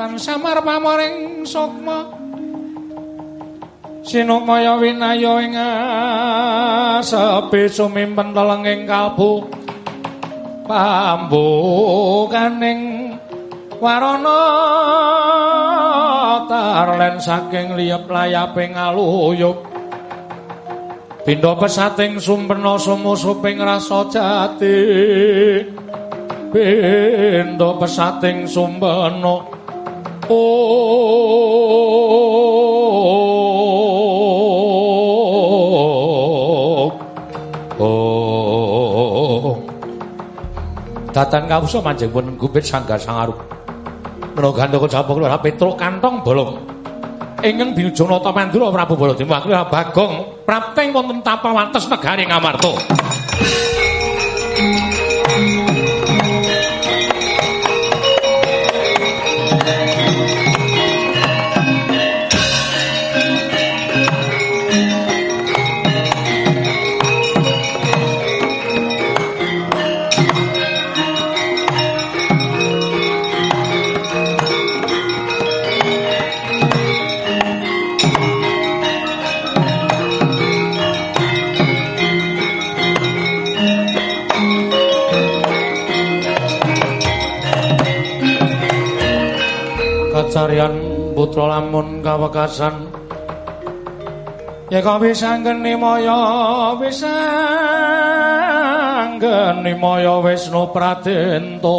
tan samar pamoring sukma. Sinukmaya winaya ing sepi sumimpen telenging kalbu. Pambukaning warana tarlen saking liyep layaping aluyup pindha pesating sumpena sumusuping rasa jati. Pindha pesating sumpena oh datan kawusa manjing pun gumpit sanggar sangarup menawa gandaka jaba kula petruk kantong bolong. Ingkang diujungna ta mandura Prabu Baladewa. Kula bagong prapting wonten tapa wates negari Ngamarta putra lamun kawekasan. Yeka wis anggeni maya wis anggeni maya Wisnu Pradenta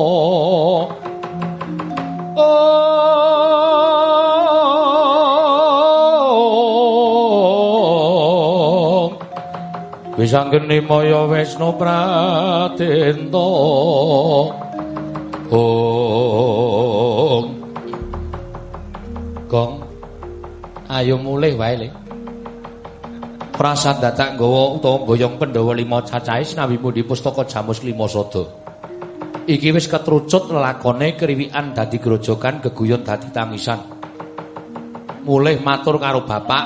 Oh. Wis anggeni maya Wisnu Pradenta Oh ayo mulih wae le Prasad dadak nggawa utawa boyong Pandhawa lima cacahe sinawi pundi pustaka Jamus lima sada Iki wis ketrucut lelakone kriwikan dadi grojogan geguyon dadi tangisan. Mulih matur karo bapak.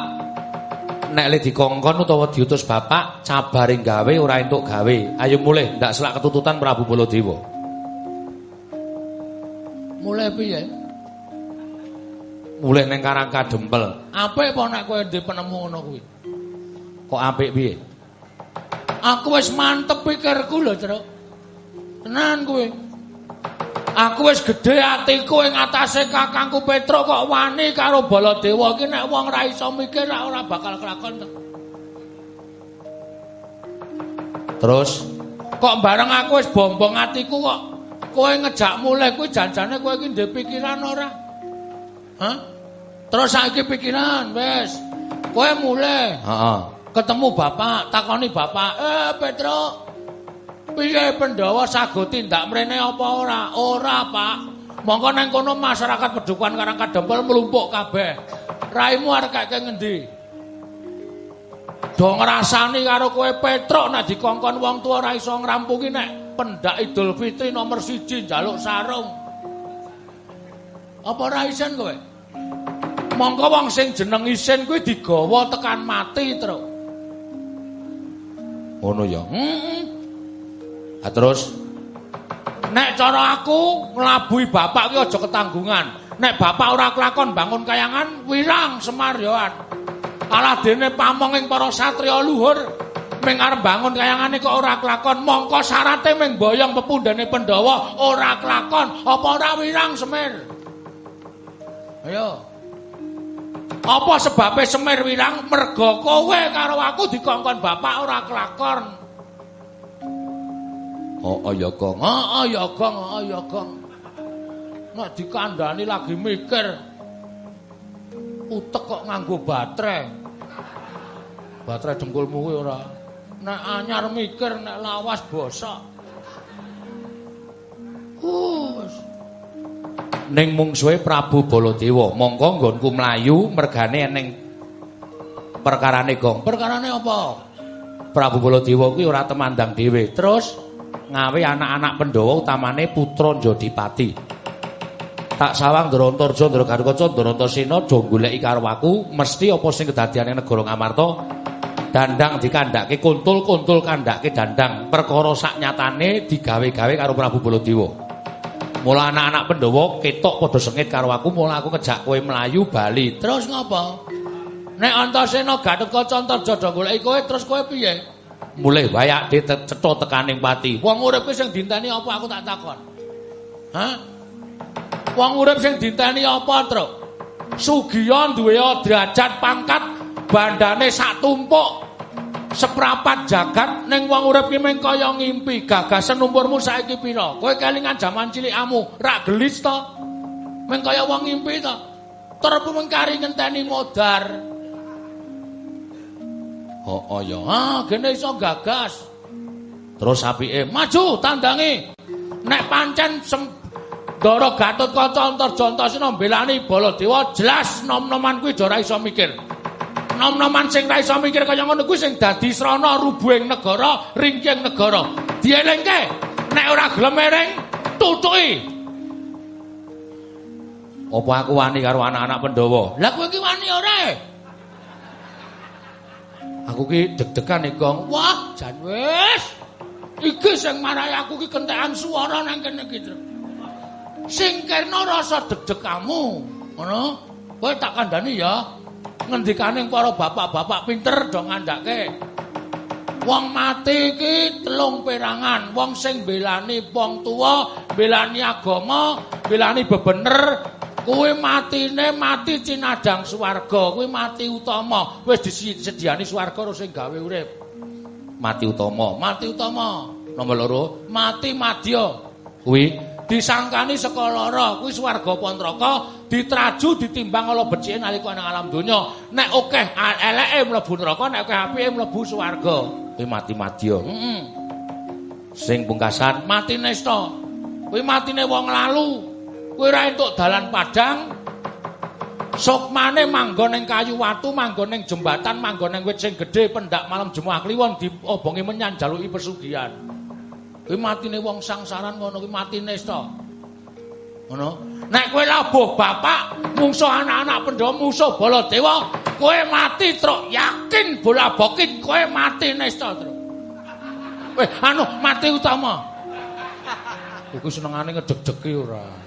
Nek le dikongkon utawa diutus bapak cabaring gawe ora entuk gawe. Ayo mulih ndak selak ketututan Prabu Baladewa. Mulai piye? Mulih ning Karang Kadempel Apik apa nek kowe ndek penemu ngono kuwi? kok apik piye Aku wis mantep pikirku lho, Truk. Tenan kowe. Aku wis gedhe atiku ing atase kakangku Petro kok wani karo Baladewa iki nek wong ra iso mikir ra ora bakal kelakon. Terus Kok bareng aku wis bombong atiku kok kowe ngejak mulih kuwi janjane kowe iki ndek pikiran ora? Hah? Terus saiki pikiran wis. Kowe mulih heeh ketemu bapak, takoni bapak, "Eh, Petro, piye Pandhawa sago tindak mrene apa ora?" "Ora, Pak. Mongko nang kono masyarakat Pedukuhan Karang Kadempel mlumpuk kabeh. Raimu arek kake ngendi?" Do ngrasani karo kowe Petro nek dikongkon wong tua ora iso ngrampungi nek pendak Idul Fitri nomor siji njaluk sarung. Apa ora isen kowe? Mongko wong sing jeneng isin kuwi digawa tekan mati, Tru. ngono ya Heeh. ha terus Nek cara aku nglabui bapak ki aja ketanggungan. Nek bapak ora kelakon bangun kayangan, wirang Semar yoan. Alah dene pamonging para satriya luhur ming arep bangun kayangane kok ora kelakon, mongko syarate ming boyong pepundhane Pandhawa ora kelakon, apa ora wirang Semir? Ayo. Apa sebabe Semir wirang merga kowe karo aku dikongkon bapak ora kelakon? oh oh ya Gong Heeh ya Gong, heeh ya Gong. Nek dikandani lagi mikir utek kok nganggo baterai. Baterai dengkulmu kuwi ora. Nek anyar mikir nek lawas bosok. Hus. Ning mungsuhe Prabu Baladewa. Mongko nggonku mlayu mergane eneng perkarane Gong. Perkarane apa? Prabu Baladewa kuwi ora temandang dhewe. Terus ngawe anak-anak Pandhawa utamane putra Jodipati tak sawang Ndrontarja Ndragarkaca Ndrantasena do goleki karo aku mesti apa sing kedadiane negara Ngamarta? Dandang dikandhake kuntul-kuntul kandhake dandang. Perkara sak nyatane digawe-gawe karo Prabu Baladewa Mula anak-anak Pandhawa ketok padha sengit karo aku, mula aku kejak kowe mlayu bali. Terus ngopo? Nek Antasena Gatotkaca Antarjada goleki kowe terus kowe piye? Mulih wayak cetha tekaning pati. Wong urip sing dinteni apa aku tak takon? Hah? Wong urip sing dinteni apa, Truk? Sugiya duwe derajat pangkat bandane sak tumpuk. Seprapat jagat ning wong urip ki meng kaya ngimpi. Gagasan umurmu saiki pira? Kowe kelingan jaman cilikamu, rak gelis to? Meng kaya wong ngimpi to? Terpu mung kari ngenteni modar. Oh, oh ya. Ah, gene iso gagas. Terus apike maju tandangi. Nek pancen Ndara Gatotkaca Antarjantasena mbelani Baladewa jelas nom-noman kuwi ora iso mikir. Nom-noman sing ra iso mikir kaya ngono kuwi sing dadi srana rubuhing negara, ringking negara. Dielingke nek ora gelem ereng tutuki. Apa aku wani karo anak-anak Pandhawa? Lah kowe iki wani ora? Aku ki deg-degan nek Gong. Wah, jan wis. Iki sing marai aku ki kentekan swara nang kene ki. Sing kena rasa deg-deg kamu, ngono? Kowe tak kandhani ya. Ngendikane para bapak-bapak pinter do ngandhake. Wong mati iki telung perangan, wong sing belani wong tuwa, belani agama, belani bebener, kuwi matine mati cinadang swarga kuwi mati utama. Wis disediani swarga karo sing gawe urip. Mati utama mati utama. Nomor loro mati madya. Kuwi disangkani saka lara kuwi swarga apa neraka ditraju ditimbang ala becike nalika nang alam donya. Nek akeh eleke mlebu neraka nek akeh apike mlebu swarga. Kuwi mati madya. Heeh sing pungkasan mati nesta. Kuwi matine wong lalu. Kowe ra entuk dalan padang. Sukmane manggon ning kayu watu manggon ning jembatan manggon ning wit sing gedhe pendak malam Jumat kliwon diobongi menyan jaluki pesugihan kuwi matine wong sangsaran ngono kuwi matine sta ngono nek kowe labuh bapak mungsuh anak-anak pendhawa musuh baladewa kowe mati truk yakin bola bokin kowe mati nesta truk weh anu mati utama iku senengane ngedeg-degi ora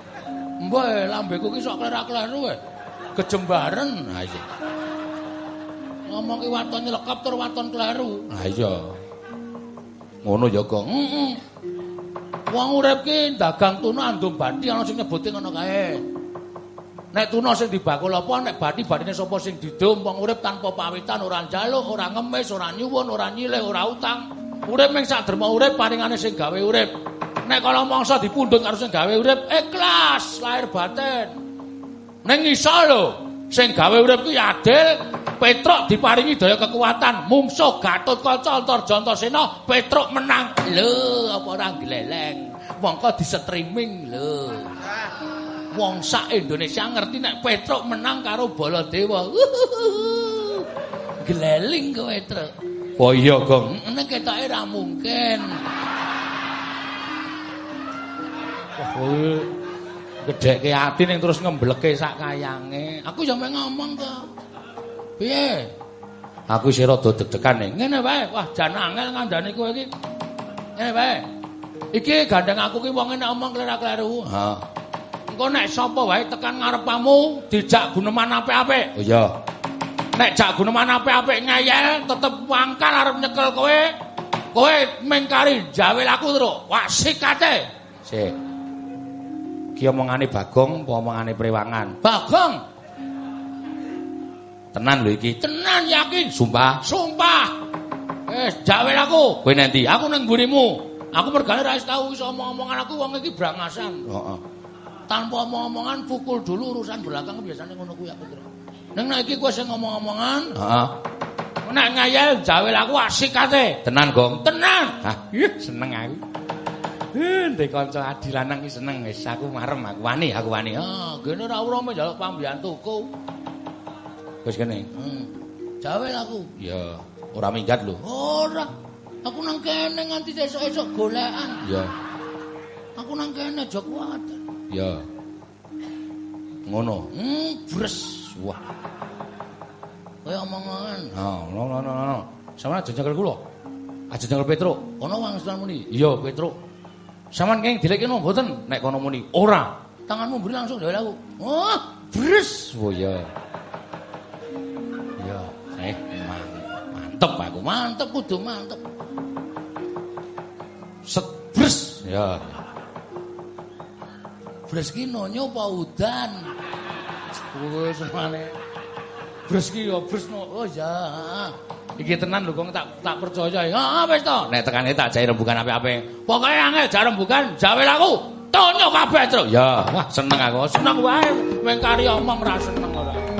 Mbah, lambeku ki sok klerak-kleru wae. Kejembaren. Ha iya. Ngomong ki waton nyelekap tur waton kleru. Ha iya. Ngono ya, Gong. Heeh. Wong urip ki dagang tuna andum bathi ana sing nyebuti ngono kae. Nek tuna sing dibakul apa, nek bathi bathine sapa sing didum wong urip tanpa pawitan ora njaluk, ora ngemis, ora nyuwun, ora nyilih, ora utang. Urip ming sak derma urip paringane sing gawe urip. nek kala mangsa dipundhut karo sing gawe urip ikhlas lahir batin ning iso lho sing gawe urip kuwi adil Petruk diparingi daya kekuatan. Mungsuh Gatotkaca Antarjantasena Petruk menang. Lho apa ora gleleng mongko di streaming lho. Wong sak Indonesia ngerti nek Petruk menang karo Baladewa. Gleling kowe Petruk oh iya gong. Nek ketoke ra mungkin. Kowe gedhekke ati ning terus ngembleke sak kayange. Aku yo ngomong to. Piye? Aku sira rada deg-degan. Ngene wae. Wah, jan angel ngandani kowe iki. Ngene wae. Iki gandeng aku ki wong nek omong kleru-kleru. Ha. Engko nek sapa wae tekan ngarepamu dijak guneman apik-apik. Oh iya. Nek jak guneman apik-apik ngeyel tetep wangkal arep nyekel kowe. Kowe mengkari jawe laku terus. Wah, sikate. Sik. Ki omongane Bagong apa omongane Prewangan? Bagong. Tenan lho iki. Tenan yakin. Sumpah. Sumpah. Wis, jawe aku. Kowe nanti? Aku nang mburimu. Aku mergane ra tau iso omong-omongan aku wong iki brangasan. Heeh. Tanpa omong-omongan pukul dulu urusan belakang biasanya ngono kuwi aku. Ning nek iki kowe sing ngomong-omongan. Heeh. Nek ngayal jawe aku asik kate. Tenan, Gong. Tenan. Hah, seneng aku. Ndek kanca adi lanang iki seneng wis aku marem aku wani aku wani. Ah, gene ora ora njaluk pambiyantuku. Wis kene. Hmm. Jawe aku. Ya, ora minggat lho. Ora. Aku nang kene nganti esuk-esuk golekan. Ya. Aku nang kene aja kuat. Ya. Ngono. Hmm, bres. Wah. Kaya omongan. Ha, no no no no. Sama aja nyekel kula. Aja nyekel Petruk. Kono wangsulan muni. Iya, Petruk. Saman kenging dilekke no mboten? Nek kono muni ora, tanganmu mburi langsung dhewe aku. Oh, bres. Oh. Ya, mantep aku, mantep kudu mantep. Set bres. Ya. Bres ki nonyo apa udan? Wis semane. Bres ki ya bres no. Oh ya. Iki tenan lho kok tak tak percaya. Ah wis to. Nek tekane tak jae rembugan apik-apik. Pokoke angel jar rembugan, jawe laku. Tonyo kabeh, Truk. Ya, wah seneng aku. Seneng wae. Meng kari omong ra seneng ora.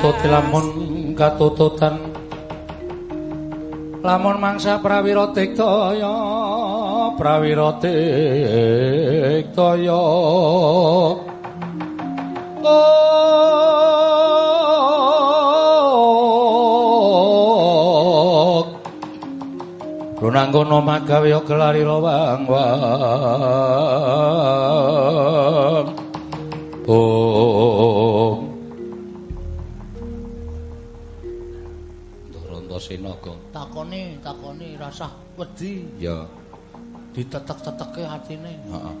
Tenoto lamun katututan. Lamun mangsa prawira tiktaya prawira tiktaya oh Runanggono magawe kelari lawang wang Bom rasah wedi. Ya, Ditetek-teteke atine. heeh.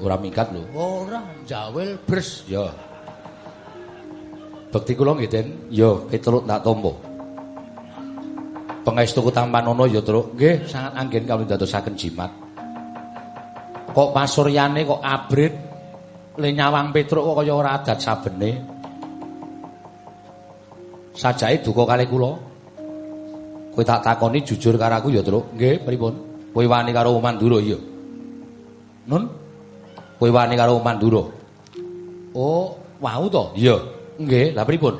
Ora minggat lho. Ora, jawil bres. Ya. Bekti kula nggih, Den. Ya, piturut tak tampa. Pangestuku tampanono ya, Truk. Nggih, sangat anggen kawula dadosaken jimat. Kok pasuryane kok abrit le nyawang Petruk kok kaya ora adat sabene. Sajake duka kalih kula. Kowe tak takoni jujur karo aku ya, Truk. Nggih, pripun? Kowe wani karo Mandura iya. Nun? Kowe wani karo Mandura. Oh, wau to? Iya. Nggih, lha pripun?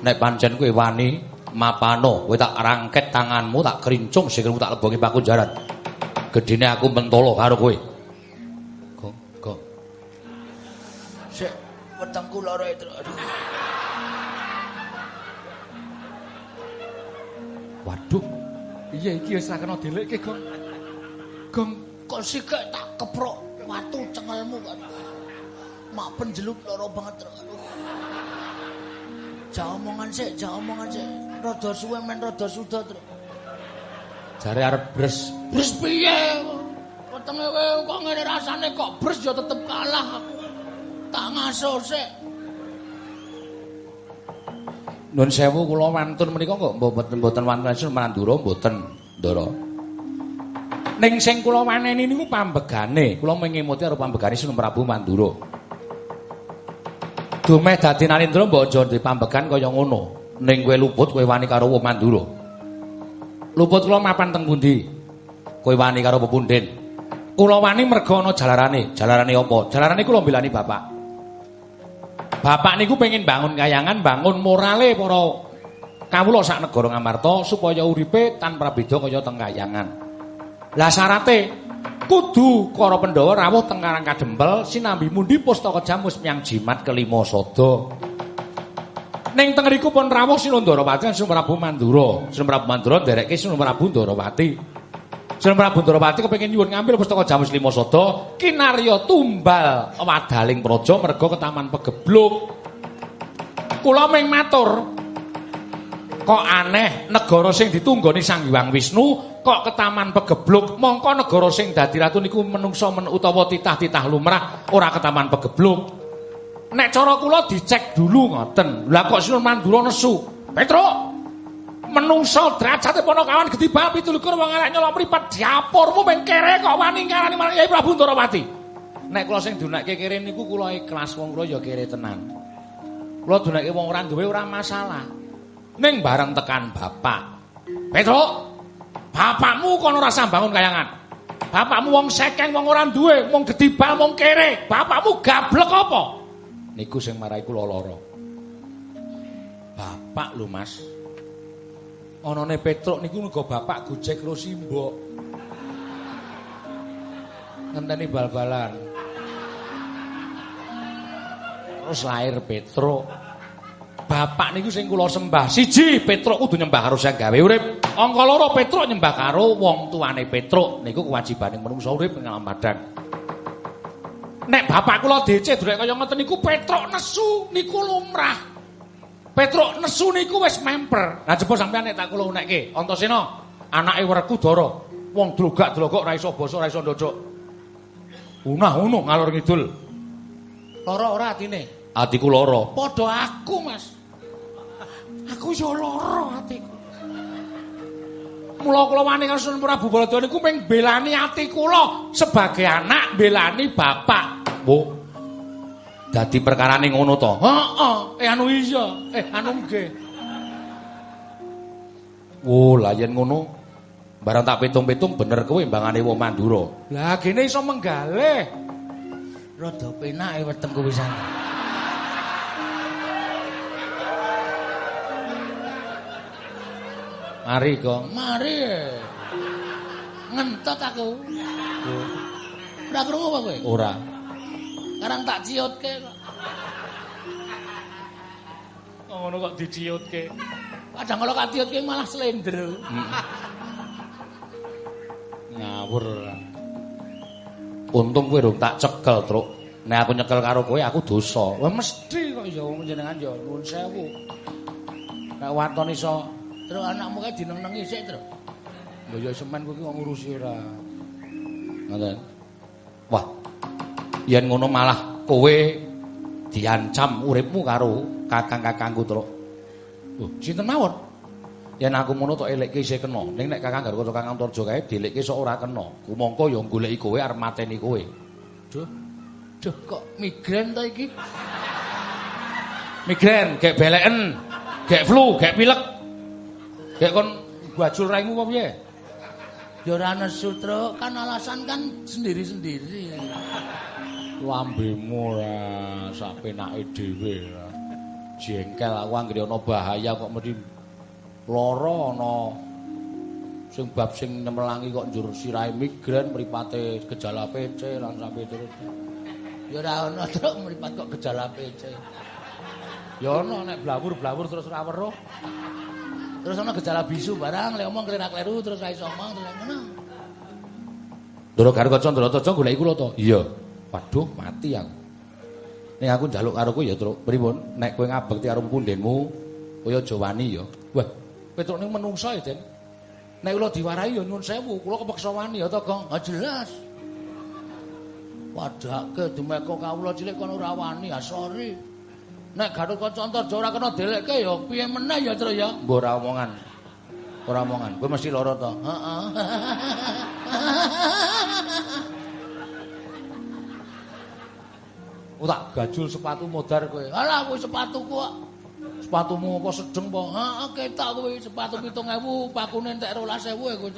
Nek pancen kowe wani mapano, kowe tak rangket tanganmu, tak kerincung sikilmu tak lebongi pakunjaran. Gedine aku mentolo karo kowe. Gong, gong. Sik, wetengku lara itu. Aduh. Waduh. Iya iki wis ra kena dilekke, Gong. Gong, kok sikek tak keprok watu cengelmu kan. Mak penjeluk lara banget. Aduh. Ja omongan sik, ja omongan sik. Rada suwe men rada suda, Truk. Jare arep bres. Bres piye? Wetenge kowe kok ngene rasane kok bres ya tetep kalah aku. Tak ngaso sik. Nun sewu kula wantun menika kok mboten mboten wantun Mandura mboten, Ndara. Ning sing kula waneni niku pambegane, kula mengemuti karo pambegane Sunan Prabu Mandura. Dumeh dadi Nalindra mbok aja di pambegan kaya ngono. Ning kowe luput kowe wani karo wong Mandura. Luput kula mapan teng pundi? Kowe wani karo pepunden. Kula wani merga ana jalarane. Jalarane apa? Jalarane kula mbelani bapak. Bapak niku pengen bangun kayangan, bangun morale para kawula sak negara Ngamarta supaya uripe tanpa beda kaya teng kayangan. Lah syarate kudu para Pandhawa rawuh teng Karang Kadempel sinambi mundi pustaka jamus miyang jimat kelima sada. Ning teng riku pun rawuh Sinundarawati lan Sunan Prabu Mandura. Sunan Prabu Mandura nderekke Sunan Prabu Ndarawati. Sunan Prabu Ndarawati kepengin nyuwun ngambil pustaka jamus lima sada kinarya tumbal. Wadaling praja merga ke taman pegebluk. Kula ming matur. Kok aneh negara sing ditunggoni Sang Hyang Wisnu kok ke taman pegebluk? Mongko negara sing dadi ratu niku menungso men utawa titah-titah lumrah ora ke taman pegebluk. Nek cara kula dicek dulu ngoten. Lah kok Sunan Mandura nesu? Petruk menungso derajate ponokawan gedhi bab 17 wong arek nyolok mripat diapurmu meng kere kok wani ngarani marang Kyai Prabu Ndarawati nek kula sing dunekke kere niku kula ikhlas wong kula ya kere tenan kula dunekke wong ora duwe ora masalah ning bareng tekan bapak Petruk Bapakmu kono rasa bangun kayangan. Bapakmu wong sekeng wong ora duwe, wong gedibal wong kere. Bapakmu gablek apa? Niku sing marai kula lara. Bapak lho, Mas. Anane Petruk niku uga bapak Gojek karo Simbok. Ngenteni bal-balan. Terus lahir Petruk. Bapak niku sing kula sembah. Siji, Petruk kudu nyembah karo sing gawe urip. Angka loro Petruk nyembah karo wong tuane Petruk. Niku kewajibane manungsa urip ing alam badan. Nek bapak kula DC durek kaya ngoten niku Petruk nesu niku lumrah. Petruk nesu niku wis memper. Lah jebul sampean nek tak kula unekke, Antasena, anake Werkudara, wong drogak-drogok ora iso basa, ora iso ndocok. Unah-unuh ngalor ngidul. Lara ora atine. Atiku lara. Padha aku, Mas. Aku yo lara atiku. Mula kula wani karo Sunan Prabu Baladura niku mung belani ati kula sebagai anak belani bapak. Bu. Dadi perkarane ngono to. Heeh, eh anu iya, eh anu nggih. Oh, lah yen ngono barang tak pitung-pitung bener kowe mbangane wong Mandura. Lah gene iso menggalih. Rada penake wetengku pisan. Mari, Gong. Mari. Ngentot aku. Ora krungu apa kowe? Ora. Karang tak ciutke kok. Oh, ngono kok diciutke. Kadang kalau katiutke malah slender. Ngawur. Untung kowe rung tak cekel, Truk. Nek aku nyekel karo kowe aku dosa. Wah mesti kok ya wong jenengan ya nuwun sewu. Nek waton iso terus anakmu kae dineng-nengi sik, Tru. Lho ya semen kuwi kok ngurusi ora. Ngoten. Wah. Yen ngono malah kowe diancam uripmu karo kakang-kakangku, Truk. Lho, sinten mawon? Yen aku ngono tok elekke isih kena. Ning nek kakang karo kakang Torjo kae dilekke sok ora kena. Kumangka ya goleki kowe arep mateni kowe. Duh. Duh kok migren ta iki? Migren, gek beleken, gek flu, gek pilek. Gek kon bajul raimu apa piye? Ya ora nesu. Kan alasan kan sendiri-sendiri. Lambemu ora sak penake dhewe. Jengkel aku anggere ana bahaya kok mesti lara ana sing bab sing nemelangi kok njur sirahe migren mripate gejala PC lan sampe terus. Ya ora ana, Tru, mripat kok gejala PC. Ya ana nek blawur-blawur terus ora weruh. Terus ana gejala bisu barang, lek omong klerak-kleru terus ra iso omong terus ngono. Ndoro karo kaca Ndorotojo goleki kula to. Iya. Waduh, mati aku. Ning aku njaluk karo kowe ya, Truk. Pripun? Nek kowe ngabekti karo pundenmu, kowe aja wani ya. Wah, Petruk ning menungsa ya, Den. Nek kula diwarahi ya nyuwun sewu, kula kepeksa wani ya to, Gong. Ha jelas. Padake dumeka kawula cilik kono ora wani, ya sorry. Nek Gatot Kaca Antarja ora kena delekke ya piye meneh ya, Tru ya. Mbok ora omongan. Ora omongan. Kowe mesti lara to. Heeh. Oh tak gajul sepatu modar kowe. Alah kuwi sepatuku kok. Sepatumu apa sedeng po? Heeh, ketok kuwi sepatu 7000, pakune entek 12000 e kuwi.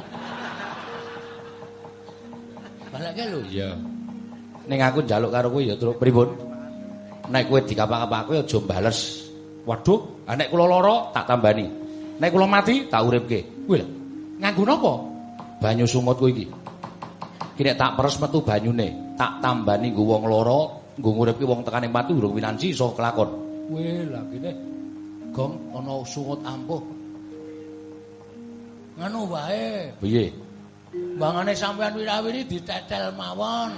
Balekke lho. Iya. Ning aku njaluk karo kowe ya, Truk. Pripun? Nek kowe dikapak-kapak kowe aja bales. Waduh, ah, nek kula lara tak tambani. Nek kula mati tak uripke. Kuwi lho. Nganggo napa? Banyu sumut kowe iki. Ki nek tak peres metu banyune, tak tambani nggo wong lara, nggo nguripke wong tekane mati urung winanci iso kelakon. Weh, lah kene gong ana sungut ampuh. Ngono wae. Piye? Bangane sampean wirawiri ditetel mawon.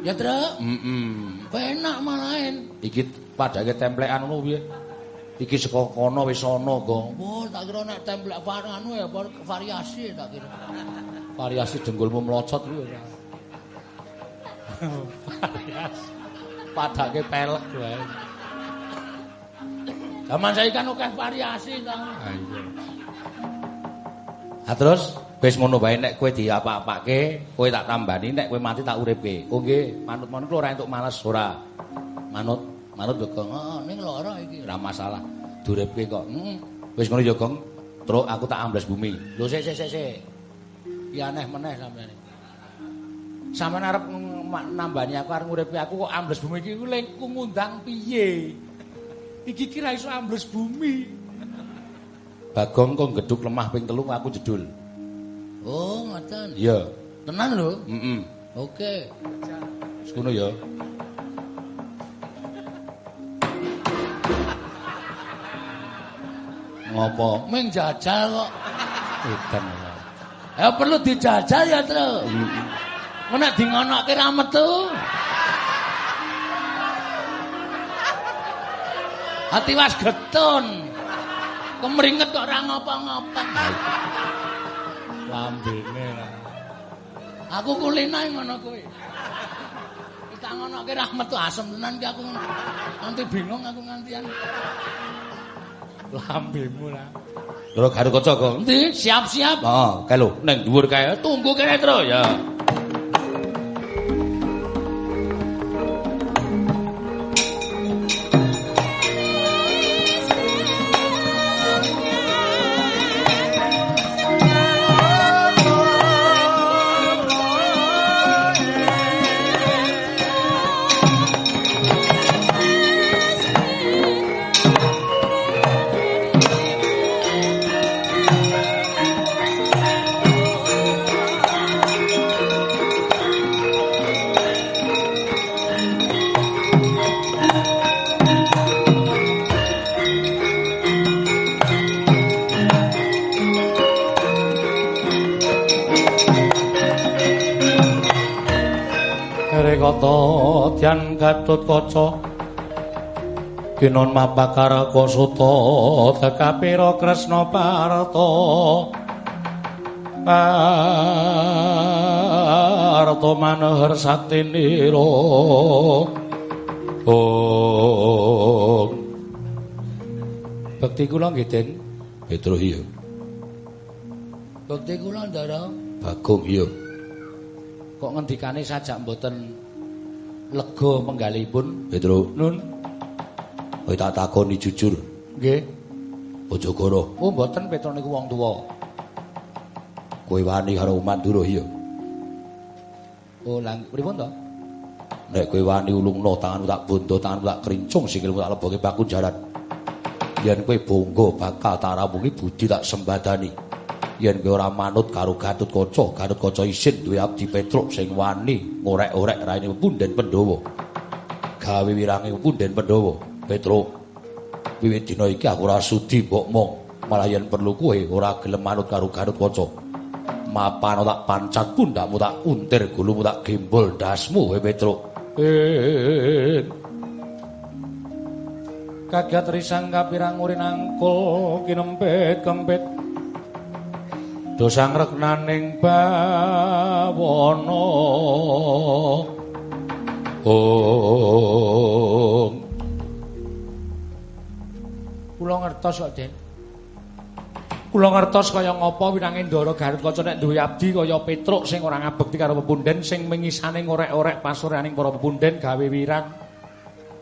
Ya, Truk. Heeh. Penak malahan. Iki padake templekan ngono piye? Iki saka kono wis ana, Gong. Oh, tak kira nek templek anu ya variasi tak kira. Variasi jenggulmu mlocot kuwi. Padake pelek wae. Zaman saiki kan akeh variasi ta. Ha iya. Ha terus wis ngono wae nek kowe diapa-apake, kowe tak tambani nek kowe mati tak uripke. Oh nggih, manut-manut ora entuk males ora. Manut, manut lho Gong. Heeh, ning lara iki. Ora masalah. Duripke kok. Heeh. Wis ngono ya Gong. Truk aku tak ambles bumi. Lho sik sik sik sik. Ya aneh meneh sampeyan. Sampeyan arep nambani aku arep nguripi aku kok ambles bumi iki ku ngundang piye? Iki kira iso ambles bumi. Bagong kok geduk lemah ping telu aku jedul. Oh, ngoten. Iya. Tenan lho? Heeh. Oke. Wis ngono ya. Ngopo? Ming jajal kok. Edan. Ya perlu dijajal ya, Tru. Nek di ngonoke ra metu. Hati was getun. Kemringet kok ora ngapa-ngapa. Lambene Aku kulina ngono kuwi. Kita ngono ki rahmat tuh asem tenan ki aku. Nanti bingung aku ngantian. Lambemu lah. Lho garuk kaca kok. Endi? Siap-siap. Heeh, kae lho, ning dhuwur kae. Tunggu kene, Tru, ya. Dyan Gatut Kaca. Kinon mapakara kosuta tekapira Kresna Parta Parta manahar saktinira Oh Bekti kula nggih Den Petro iya. Bekti kula ndara? Bagong iya. Kok ngendikane sajak mboten lega penggalipun Petro nun. Kowe tak takoni jujur. Nggih. Aja goro. Oh mboten Petro niku wong tuwa. Kowe wani karo Mandura iya. Oh lang pripun to? Nek kowe wani ulungno tanganmu tak bondo tanganmu tak krincung sikilmu tak leboke baku jaran yen kowe bangga bakal tak ramungi budi tak sembadani yen kowe ora manut karo Gatut Kaca, Gatut Kaca isin duwe abdi Petruk sing wani ngorek-orek raine punden Pandhawa. Gawe wirange punden Pandhawa. Petruk, wiwit dina iki aku ora sudi mbok mong, malah yen perlu kowe ora gelem manut karo Gatut Kaca. Mapan tak pancat pundakmu tak untir gulumu tak gembol dasmu we Petruk. Eh. Kagat risang kapirang urin angkul kinempet kempet dosang reknaning bawana. Om. Kula ngertos kok Den kula ngertos kaya ngapa winange Ndara Garut kaca nek duwe abdi kaya Petruk sing ora ngabekti karo pepunden sing mengisane ngorek-orek pasureaning para pepunden gawe wirang.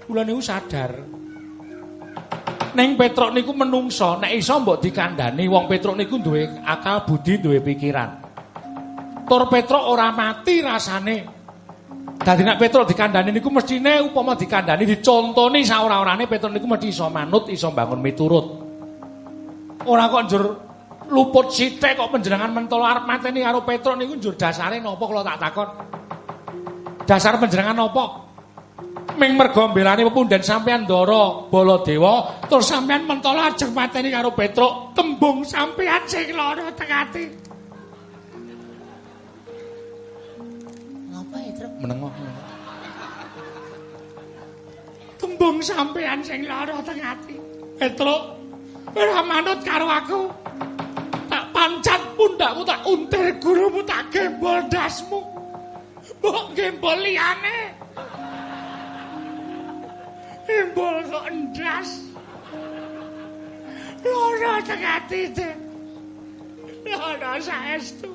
Kula niku sadar Neng Petruk niku menungso, nek iso mbok dikandani wong Petruk niku duwe akal budi, duwe pikiran. Tur Petruk ora mati rasane. Dadi nek Petruk dikandani niku mestine upama dikandani dicontoni saora-orane Petruk niku mesti iso manut, iso bangun miturut. Ora kok njur luput sithik kok panjenengan mentolo arep mateni karo Petruk niku njur dasare napa kula tak takon. Dasar panjenengan napa? Ming merga mbelani pepunden sampean Ndara Baladewa terus sampean mentolo ajeng mateni karo Petruk tembung sampean sing lara teng ati. Ngapa ya Truk? Menengok Tembung sampean sing lara teng ati. Petruk ora manut karo aku. Tak pancat pundakmu tak untir gurumu tak gembol dasmu. Mbok gembol liyane Embol kok endas. Loro tegati te. Loro saestu.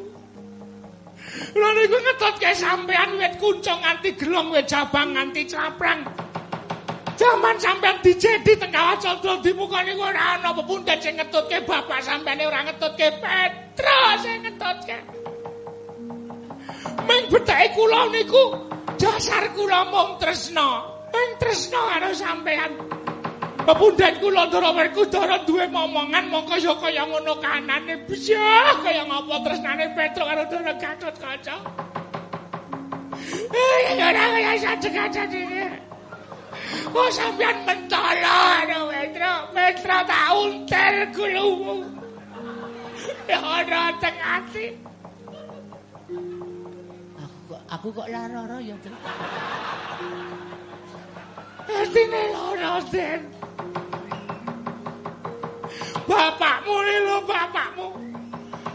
Lho niku ngetut ke sampean wit kuncung nganti gelong wit jabang nganti caprang. Jaman sampean dijedi teng kawaca dimukani ora ana pepundhen sing ngetutke bapak sampean ora ngetutke Petro sing ngetutke. Ming betake kula niku dasar kula mung tresna. Ming tresna karo sampean. Pepundhen kula Ndara Werkudara duwe momongan mongko ya kaya ngono kanane bisa kaya ngapa tresnane Petro karo Ndara Gatut Kaca. Eh, ora kaya sajek-sajek iki. Oh sampean mentolo ana Petro, Petro tak untel kulumu. Ya ora teng ati. Aku kok aku kok lara-lara ya, Tru. Atine lara, Den. Bapakmu lho, bapakmu.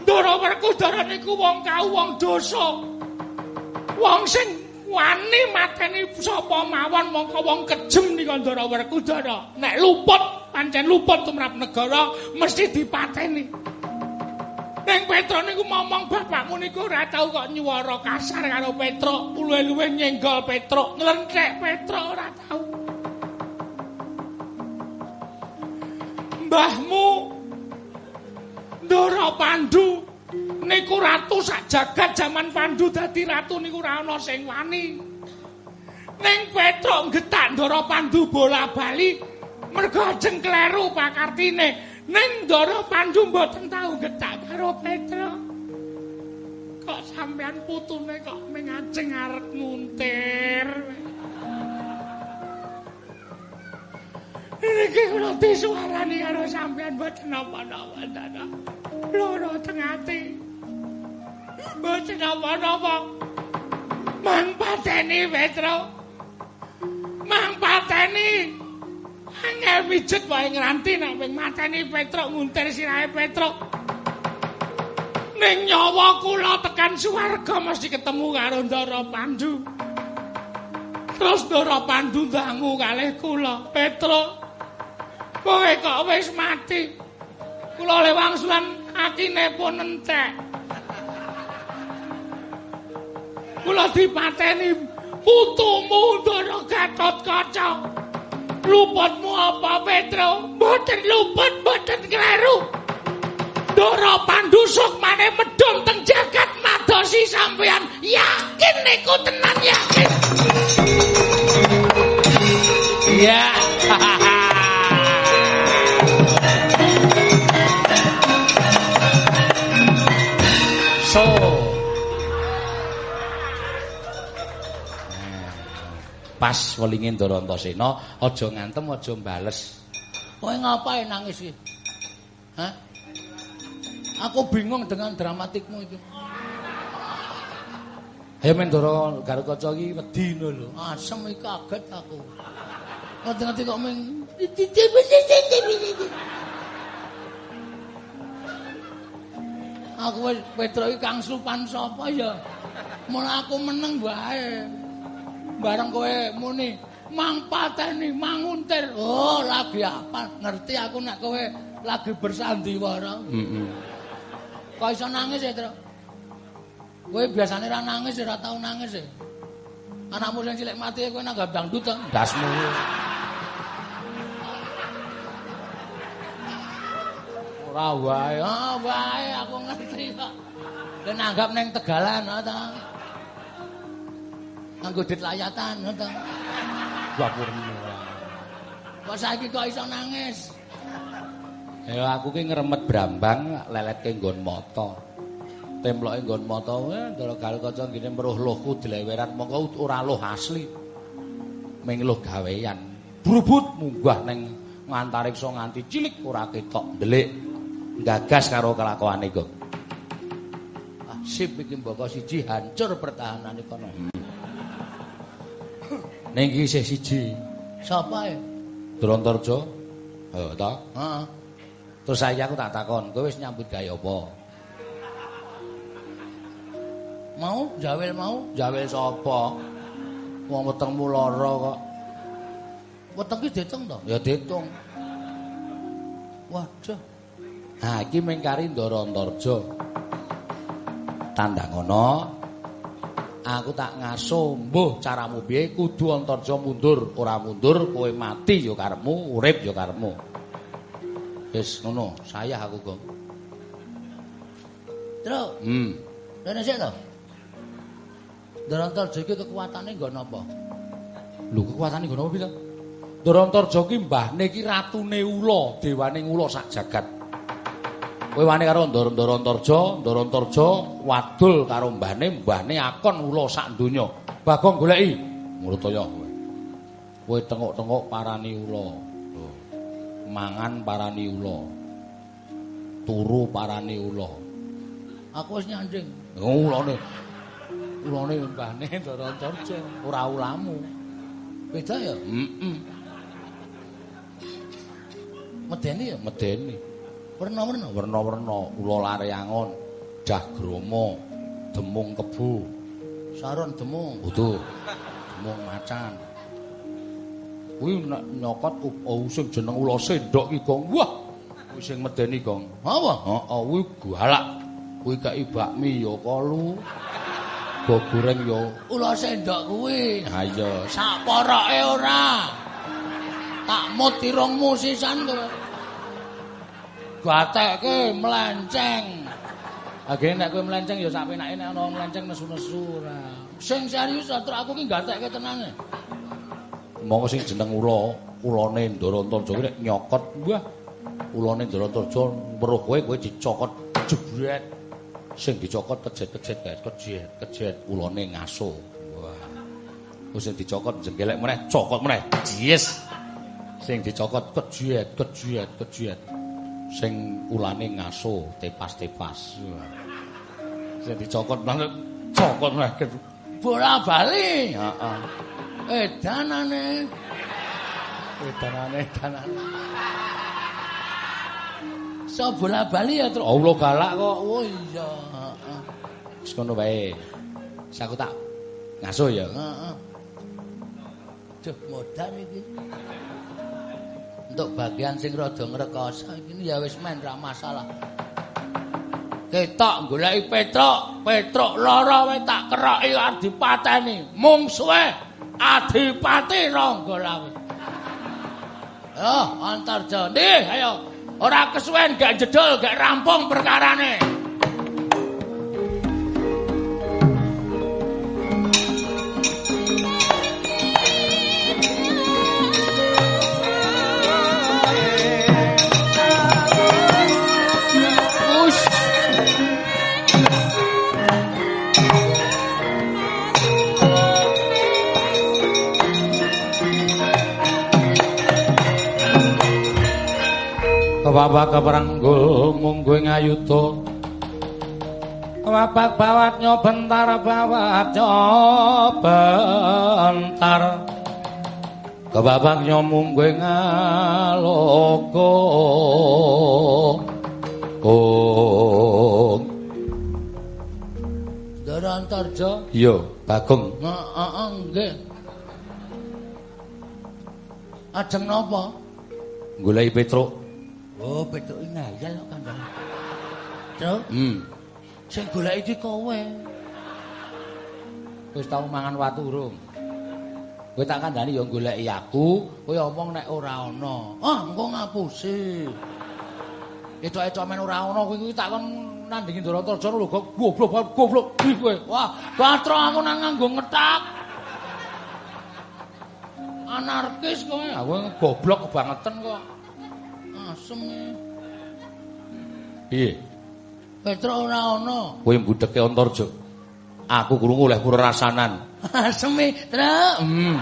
Ndara Werkudara niku wong kau wong dosa. Wong sing wani mateni sapa mawon mongko wong kejem nika Ndara Werkudara. Nek luput, pancen luput tumrap negara mesti dipateni. Ning Petro niku momong bapakmu niku ora tau kok nyuwara kasar karo Petro, luwe-luwe nyenggol Petro, nglenthek Petro ora tau. Mbahmu Ndara Pandu niku ratu sak jagat jaman Pandu dadi ratu niku ora ana sing wani. Ning Petro getak Ndara Pandu bola-bali mergo ajeng kleru pakartine. Ning Ndara Pandu mboten tau getak karo Petro. Kok sampean putune kok ming ajeng arep nguntir. Iki kula disuarani karo sampean mboten napa-napa, Dada. Loro teng ati. Mboten napa-napa. Mang pateni Petro. Mang pateni. Angel mijet wae ngranti nek ping mateni Petro nguntir sirahe Petro. Ning nyawa kula tekan swarga mesti ketemu karo Ndara Pandu. Terus Ndara Pandu dangu kalih kula, Petro. Kowe kok wis mati. Kula le wangsulan akine pun entek. Kula dipateni putumu Ndara Gatot Kaca. Luputmu apa, Petro? Mboten luput, mboten kleru. Ndara Pandu sukmane medhun teng jagat madosi sampeyan. Yakin niku tenan yakin. Iya. so. Pas welinge Ndara Antasena, aja ngantem, aja mbales. Kowe ngapain nangis iki? Hah? Aku bingung dengan dramatikmu itu. Ayo men Ndara karo kaca iki wedi lho. Asem iki kaget aku. Ngerti-ngerti kok ming Aku wis Petro iki Kang Supan sapa ya? Mula aku meneng wae. Bareng kowe muni Mang pateni, mang untir. Oh, lagi apa? Ngerti aku nek kowe lagi bersandiwara. Heeh. Kok iso nangis ya, Tru? Kowe biasane ra nangis, ora tau nangis ya. Anakmu sing cilik mati kowe nang dangdut to. Dasmu. Ora wae, ah wae aku ngerti kok. Kowe nanggap ning Tegalan to. Nganggo dit layatan to. Wapurmu. Kok saiki kok iso nangis? Ya aku ki ngremet brambang leletke nggon mata. Temploke nggon mata wae ndara gal kaca ngene meruh lohku dileweran mongko ora loh asli. Ming loh gawean. Brubut munggah ning ngantariksa nganti cilik ora ketok ndelik. Gagas karo kelakuane iku. Ah, sip iki mboko siji hancur pertahanane kono. Ning iki isih siji. Sapa ya? Drontorjo. Oh, ta? Heeh. Terus saya aku tak takon, kowe wis nyambut gawe apa? Mau jawel mau? Jawel sapa? Wong wetengmu lara kok. Weteng ki ditung to? Ya ditung. Waduh. Ha iki ming kari Ndara Antarja. Tandang ana Aku tak ngaso, mbuh caramu piye kudu Antarja mundur, ora mundur kowe mati ya karepmu, urip ya karepmu. Wis ngono, saya aku, Gong. Terus, Hmm. rene sik to. Darantarja iki kekuatane nggo napa? Lho kekuatane nggo napa to? Darantarja ki mbahne ki ratune ula, dewane ula sak jagat. Kowe wani karo Darantarja, Darantarja wadul karo mbahne, mbahne akon ula sak donya. Bagong goleki. Mrutaya kowe. Kowe tengok-tengok parani ula. Mangan parani ula. Turu parani ula. Aku wis nyanding. Ulane. Ulane mbahne Darantarja, ora ulamu. Beda ya? Heeh. Medeni ya? Medeni. Werna-werna. Werna-werna ula laryangon, dagrama, demung kebu. Saron demung. Butuh. Demung macan. Kuwi nek nyokot oh sing jeneng ula sendok ki, Gong. Wah. Kuwi sing medeni, Gong. Apa? Heeh, kuwi galak. Kuwi kei bakmi ya kalu. Go goreng ya. Ula sendok kuwi. Ha iya. Sak poroke ora. Tak mut irungmu sisan kowe. Gatekke melenceng. Agene nek kowe melenceng ya sak penake nek ana melenceng nesu-nesu ora. Sing serius atur aku ki gatekke tenane. Monggo sing jeneng ula, ulane Ndarantarja kuwi nek nyokot, wah. Ulane Ndarantarja weruh kowe kowe dicokot jebret. Sing dicokot kejet-kejet guys, kejet, kejet ulane ngaso. Wah. Wis sing dicokot jenggelek meneh, cokot meneh. Yes. Sing dicokot kejet, kejet, kejet. Sing ulane ngaso, tepas-tepas. Sing dicokot meneh, cokot meneh. Bola bali. Heeh. Edanane. Edanane, edanane. So bola bali ya terus. Allah galak kok. Oh iya, heeh. Wis ngono wae. Wis aku tak ngaso ya. Heeh. Duh, modar iki. Untuk bagian sing rada ngrekoso iki ya wis men ra masalah. Ketok goleki Petruk, Petruk lara wae tak keroki arep dipateni. Mung suwe Adipati Ranggalawe. Ayo, Antarja. Nih, ayo. Ora kesuwen gak jedul, gak rampung perkarane. Kebapak keperanggul munggu ngayuda. Kebapak bawat nyobentar bawat nyobentar. Kebapak nyomunggu ngaloko. Oh, Ndara Antarja. iya, Bagong. Heeh, nggih. Ajeng napa? Goleki Petruk. Oh, Petruk ngayal kok kandhane. Terus Hmm. sing golek iki kowe. Wis tau mangan watu urung? Kowe tak kandhani ya goleki aku, kowe omong nek ora ana. Ah, engko ngapusi. Etok-etok men ora ana kuwi kuwi takon nandingi Ndarantarja lho kok goblok goblok iki kowe. Wah, batro aku nang nganggo ngetak. Anarkis kowe. Aku goblok kebangetan kok. Asem. Piye? Petruk ora ana. Kowe mbudheke Antarja. Aku krungu oleh purrasanan. Asem e, Truk. Hmm.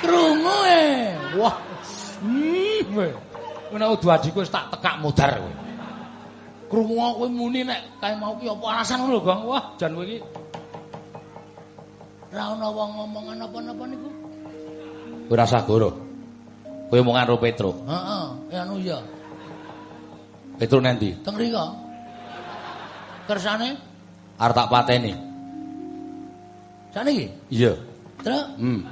Krungu e. Wah. Hmm. kowe. Nek udu adiku wis tak tekak modar kowe. Krungu kowe muni nek kae mau ki apa alasan ngono Gong. Wah, jan kowe iki ora ana wong ngomongan apa-napa niku. ora sagara. Kowe omongan karo Petruk. Heeh, ya anu ya. Petruk nanti Teng rika. Kersane arep tak pateni. saniki. Iya. Truk Hmm.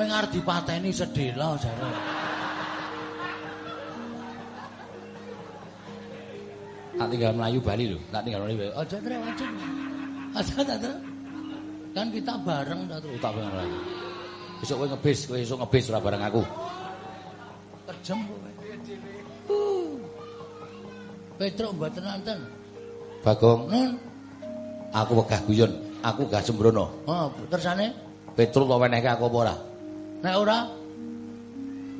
ming arep dipateni sedhela jare. Tak tinggal Melayu Bali lho, tak tinggal Melayu. Bali. Aja Truk, aja. Aja ta, Truk. Kan kita bareng ta terus. Tak bareng. Besok kowe ngebis, kowe esuk ngebis ora bareng aku. Kejem kowe. Uh. Petruk mboten nanten. Bagong, Nun. aku wegah guyon, aku gak sembrono. Oh, tersane Petruk kok wenehke aku apa ora? nek ora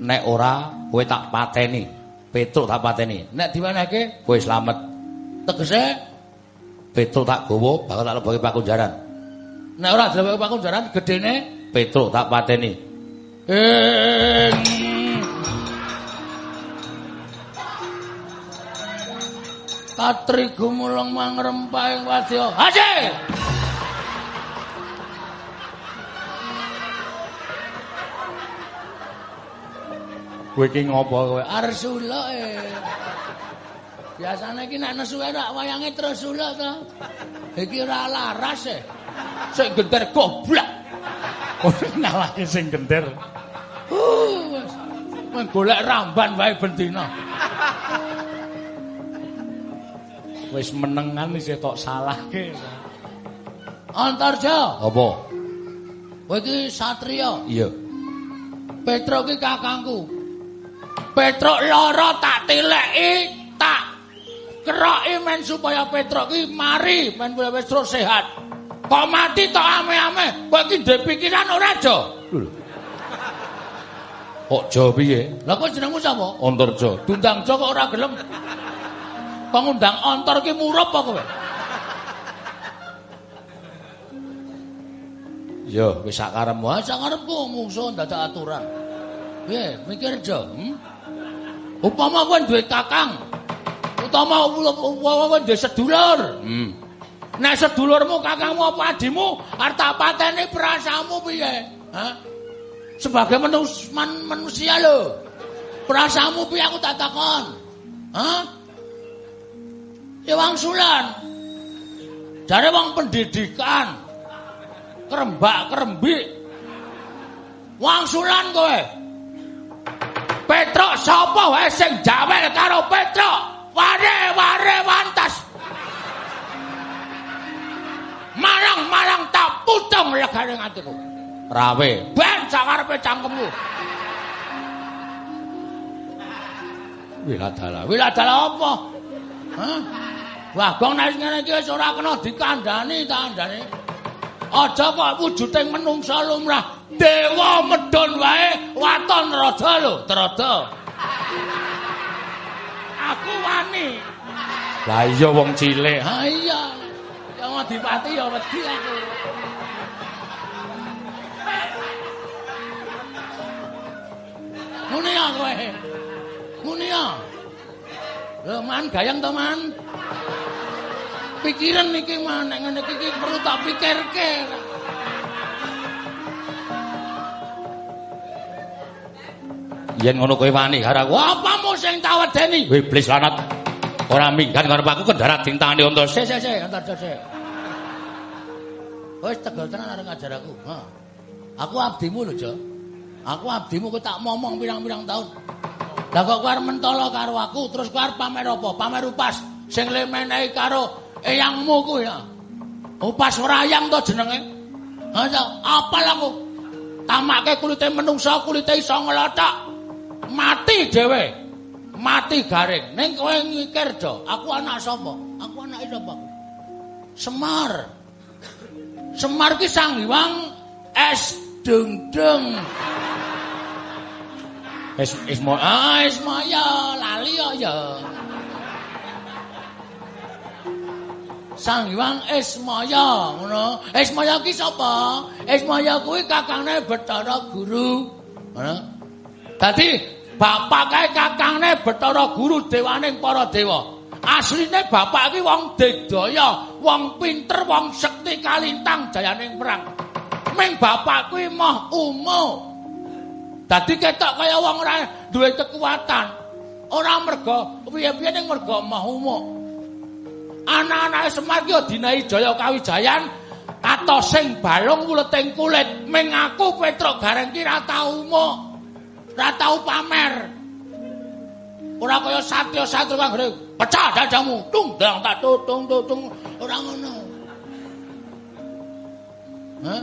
Nek ora, kowe tak pateni. Petruk tak pateni. nek diwenehke Kowe slamet. tegese Petruk tak gowo, bakal tak lebokke pakunjaran. nek ora dhewe pakunjaran gedene Petruk tak pateni. ing Katri gumulung mangrempaing wadya. Haji! Kowe iki ngopo kowe? Arsula e. Biasane iki nek nesu ora wayange tresula to. Iki ora laras e. Sik genter goblok. Ngalahke sing gender. Uh, wis. Men golek ramban wae bendina. Wis menengan isih tok salahke. Antarja, Apa? kowe iki satriya. Iya. Petruk iki kakangku. Petruk lara tak tileki, tak keroki men supaya Petruk iki mari men wis terus sehat. Kok mati tok ame-ame, kowe iki ndek pikiran ora, Jo? Kok jo piye? Lah kok jenengmu sapa? Antarja. Dundang Jo kok ora gelem. Kok ngundang ontor ki murup apa kowe? Yo, wis sak karepmu. Wah, sak karepku mungsuh dadak aturan. Piye, mikir Jo? Hmm? Upama kowe duwe kakang, utama kowe duwe sedulur. Hmm. Nek sedulurmu, kakangmu apa adimu arep tak pateni perasaanmu piye? Sebagai manus, man, manusia lho. Perasaanmu piye aku tak takon? Hah? Ya wong sulan. Jare wong pendidikan. Kerembak-kerembik. Wong sulan kowe. Petruk sapa wae sing jawel karo Petruk? Ware-ware wantas. Marang-marang tak putung legane atiku. Rawe. Ben sakarepe cangkemmu. Wiladala. Wiladala apa? Hah? Wagong nek ngene iki wis ora kena dikandani ta andane. Aja kok wujuding menungsa lumrah. Dewa medhon wae waton rada lho, trada. Aku wani. Lah iya wong cilik. Ha iya. Ya Adipati ya wedi aku. Muni ya kowe. Muni ya. Lho man gayang to man. Pikiran iki man nek ngene iki perlu tak pikirke. Yen ngono kowe wani karo aku. Apamu sing tak wedeni? Iblis lanat. Ora minggat karo aku kendarat dintangane unta. Sik sik sik, antar sik. Wis tegel tenan arep ngajar aku. Ha. Aku abdimu lho, Jo. Aku abdimu kowe tak momong pirang-pirang taun. Lah kok kowe arep mentolo karo aku, terus kowe arep pamer apa? Pamer upas sing le menehi karo eyangmu kuwi ya. Upas rayang to jenenge. Ha, Jo, apal aku. Tamake kulite menungsa, kulite iso nglothok. Mati dhewe. Mati garing. Ning kowe mikir, Jo, aku anak sapa? Aku anake sapa? Semar. Semar ki Sang Hyang es dung-dung. Wis wis mo Ah, es lali kok ya. Sang Hyang Esmaya, ngono. Esmaya ki sapa? Esmaya kuwi kakangne Bathara Guru. Ngono. Dadi bapak kae kakangne Bathara Guru dewaning para dewa. Asline bapak ki wong dedaya, wong pinter, wong sekti kalintang jayaning perang. Ming bapak kuwi moh umo. Dadi ketok kaya wong ora duwe kekuatan. Ora mergo piye-piye ning mergo moh umo. Anak-anake Semar ki dinahi Jaya Kawijayan atos sing balung wuleting kulit. Ming aku Petruk Gareng ki ra tau umo. Ra tau pamer. Ora kaya Satya Satru kang ngene pecah dadamu. Tung dang tak tung tung tung ora ngono. Hah?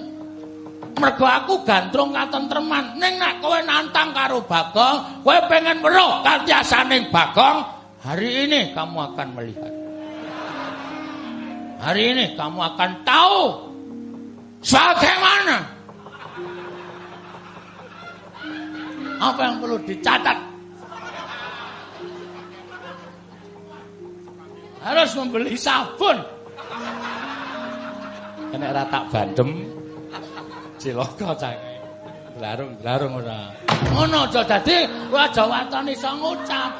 Mergo aku gandrung katentreman. Ning nek kowe nantang karo Bagong, kowe pengen weruh kantiasaning Bagong, hari ini kamu akan melihat. Hari ini kamu akan tahu bagaimana apa yang perlu dicatat. Harus membeli sabun. Nek ora tak bandem cilaka cake. Larung, larung ora. Ngono aja dadi aja watoni iso ngucap.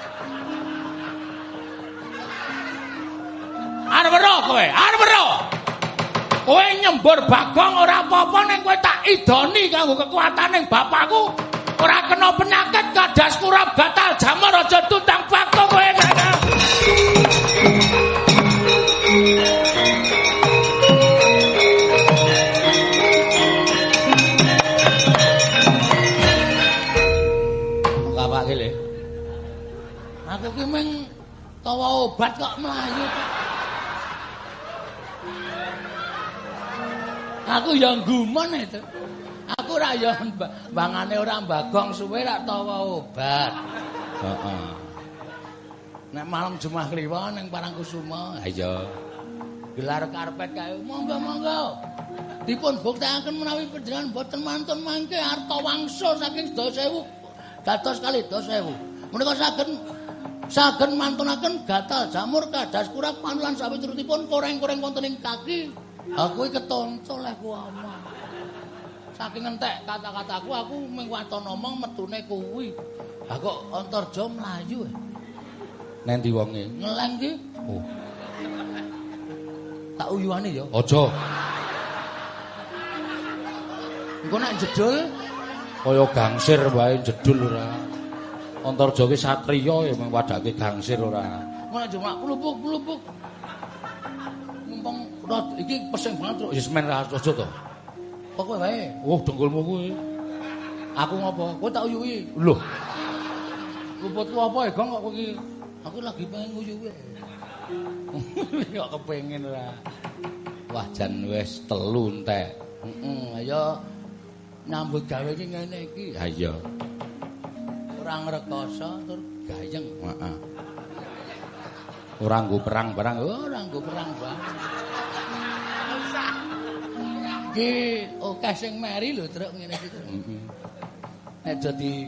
Arep ero kowe, arep ero. Kowe nyembur bagong ora apa-apa ning kowe tak idoni kanggo kekuataning bapakku. Ora kena penyakit kadas kurap batal jamur aja tutang bagong kowe. Le. Aku ki meng tawa obat kok mlayu. Aku ya gumun itu. Aku ra ya bangane ora mbagong suwe ra tawa obat. Heeh. Nek malam Jumat Kliwon ning Parangkusuma, Ha iya. gelar karpet kae monggo-monggo. Dipun buktekaken menawi panjenengan boten mantun mangke arta wangsul saking 10000 dados kali 10000. Menika saged saged mantunaken gatal jamur kadas kurang panulan sawiturutipun koreng-koreng wonten ing kaki. Aku iki ketonco leh ku omong. Saking entek kata-kataku aku mung waton omong metune kuwi. Ha kok Antarja mlayu. eh? Nendi wonge? Ngeleng ki Oh, tak uyuane ya. aja. Engko nek jedul Kaya gangsir wae jedul ora. Antarja ki satriya ya mung wadake gangsir ora. ngono cuma pelupuk-pelupuk. Mumpung iki pesing banget Truk. Wis men ra aja to. Kok kowe wae. Oh, dengkulmu kuwi. Aku ngopo? Kowe tak uyuhi. Lho, Luputku apa ya, Gong kok kowe? Aku lagi pengen nguyuhi. kok kepengin ora. Wah, jan wis telu entek. Heeh, ayo nyambut gawe iki ngene iki. Ha iya. Ora ngrekoso tur gayeng. Heeh. Ora nggo perang barang. Ora nggo perang bang. Iki akeh sing meri lho truk ngene iki. heeh. Nek dadi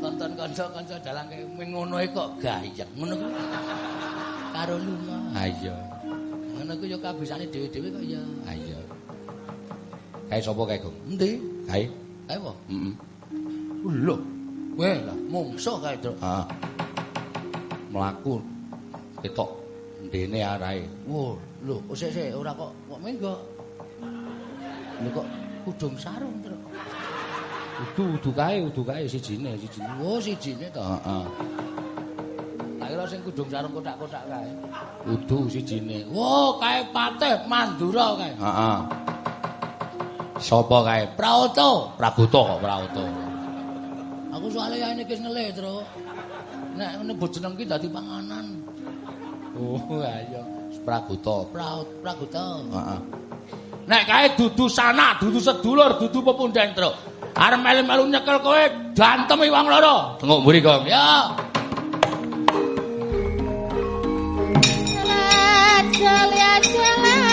tonton kanca-kanca dalang kaya ngono kok gayeng ngono kuwi. Karo lunga. Ha iya. Ngono kuwi ya kabisane dhewe-dhewe kok ya. Ha iya. Kae sapa kae, Gong? Endi? Kae. Kae apa? Heeh. Lho. Weh lah mungsuh kae, Truk. Ah. Mlaku ketok ndene arahe. Wo, lho, oh, sik sik ora kok kok menggo. Lho kok kudung sarung, Truk. Udu udu kae, udu kae sijine, sijine. Oh, sijine to. Heeh. Tak kira sing kudung sarung kotak-kotak kae. Udu sijine. Wo, kae Patih Mandura kae. Heeh. Sapa kae? Praoto. Prabuta kok Prabuta. Aku soalnya ya ini kis ngelih, Truk. Nek nyebut jeneng ki dadi panganan. Oh, ayo. Prabuta. Praut, Praguta. Heeh. Nek kae dudu sanak, dudu sedulur, dudu pepundhen, Tru. Arep melu-melu nyekel kowe dantem wong loro. Tengok mburi, Kong. Ya. Jalan-jalan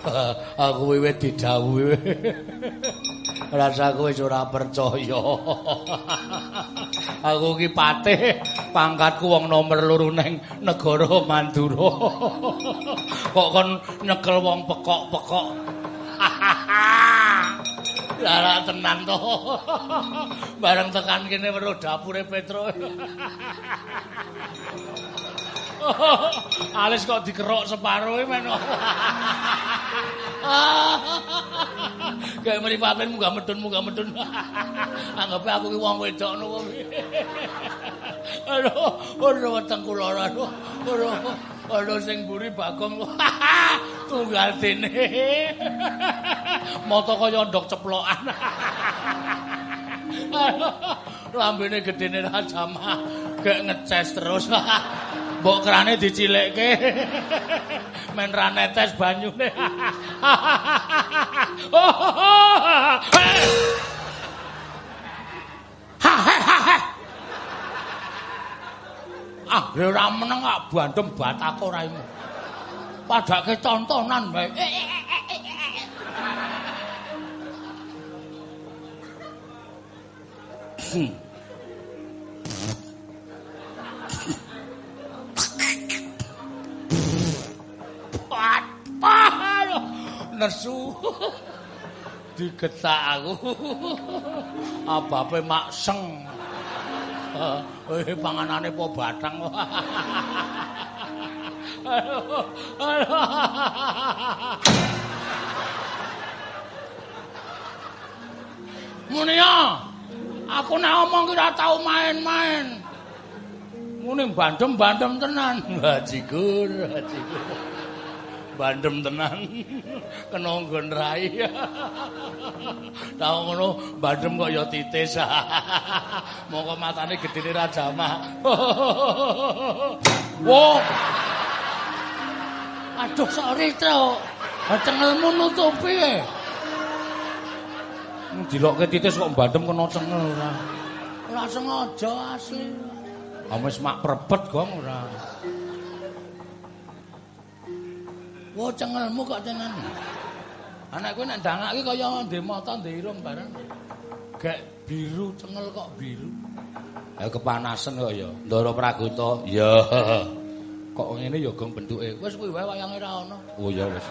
aku wiwit didhawuhi. Rasaku wis ora percaya. aku iki patih, pangkatku wong nomor loro ning negara Mandura. Kok kon nyekel wong pekok-pekok. Lara tenang to. Bareng tekan kene weruh dapure Petro. Alis kok dikerok separuh men. Kayak mripaten munggah medun munggah medun. Anggape aku ki wong wedok ngono. Aduh, ora weteng kula. Ora ora sing mburi Bagong. Tunggal dene. Mata kaya ndok ceplokan. Lambene gedene Raja Mah gek ngeces terus. Mbok krane dicilikke men ra netes banyune. Ah ora meneng kok bandem batako raimu padake tontonan bae Hmm. Nesu. Digetak aku. Abape makseng. Eh panganane po batang. Munia, aku nek omong ki ora tau main-main. Muni bandem-bandem tenan. Haji Gur, Haji Gur. Bandem tenan. Kena nggon rai. Tau ngono bandem kok ya titis. Mongko matane gedene raja mah wo aduh sorry tro cengelmu nutupi dilokke titis kok bandem kena cengel ora. Ora sengaja asli. Ames mak prebet gong ora. Wo cengelmu kok tenan. Anak kowe nek ndangake kaya ndek mata ndek irung bareng. Gek biru cengel kok biru. Ya kepanasan kok ya. Ndara Praguta. Ya. Kok ngene ya gong bentuke. Wis kuwi wae wayange ra ono. Oh ya wis.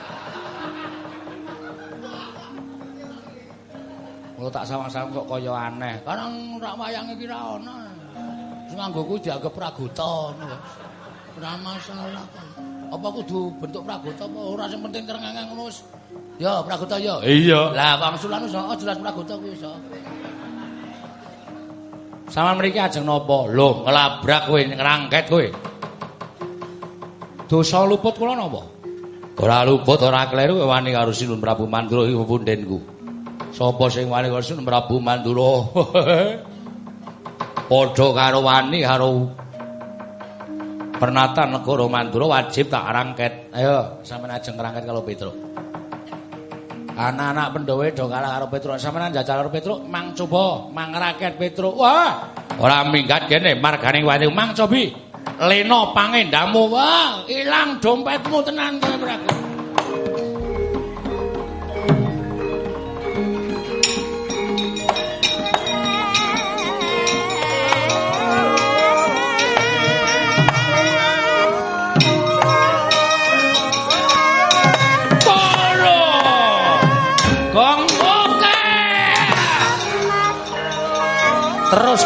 Kulo tak sawang-sawang kok kaya aneh. Karang rak wayange ki ra ono. Sing nganggo kuwi dianggep Praguta ngono. Ora masalah kok. Apa kudu bentuk pragoto apa ora sing penting kerengenge ngono wis. Ya, pragoto ya. Iya. Lah, Bang Sulan wis oh, jelas pragoto kuwi iso. Sama mriki ajeng napa? Lho, ngelabrak kowe, ngrangket kowe. Dosa luput kula napa? Ora luput, ora kleru wani karo Sinun Prabu Mandura iki pundenku. Sapa sing wani karo Sinun Prabu Mandura? Padha karo wani karo Pernata negara Mandura wajib tak rangket. Ayo, sampean ajeng ngrangket kalau Petruk. Anak-anak Pandhawa do kalah karo Petruk. Sampeyan jajal karo Petruk, mang coba mang raket Petruk. Wah, ora minggat kene margane wani mang cobi. Leno pangendamu. Wah, ilang dompetmu tenan kowe, Prabu.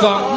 Terus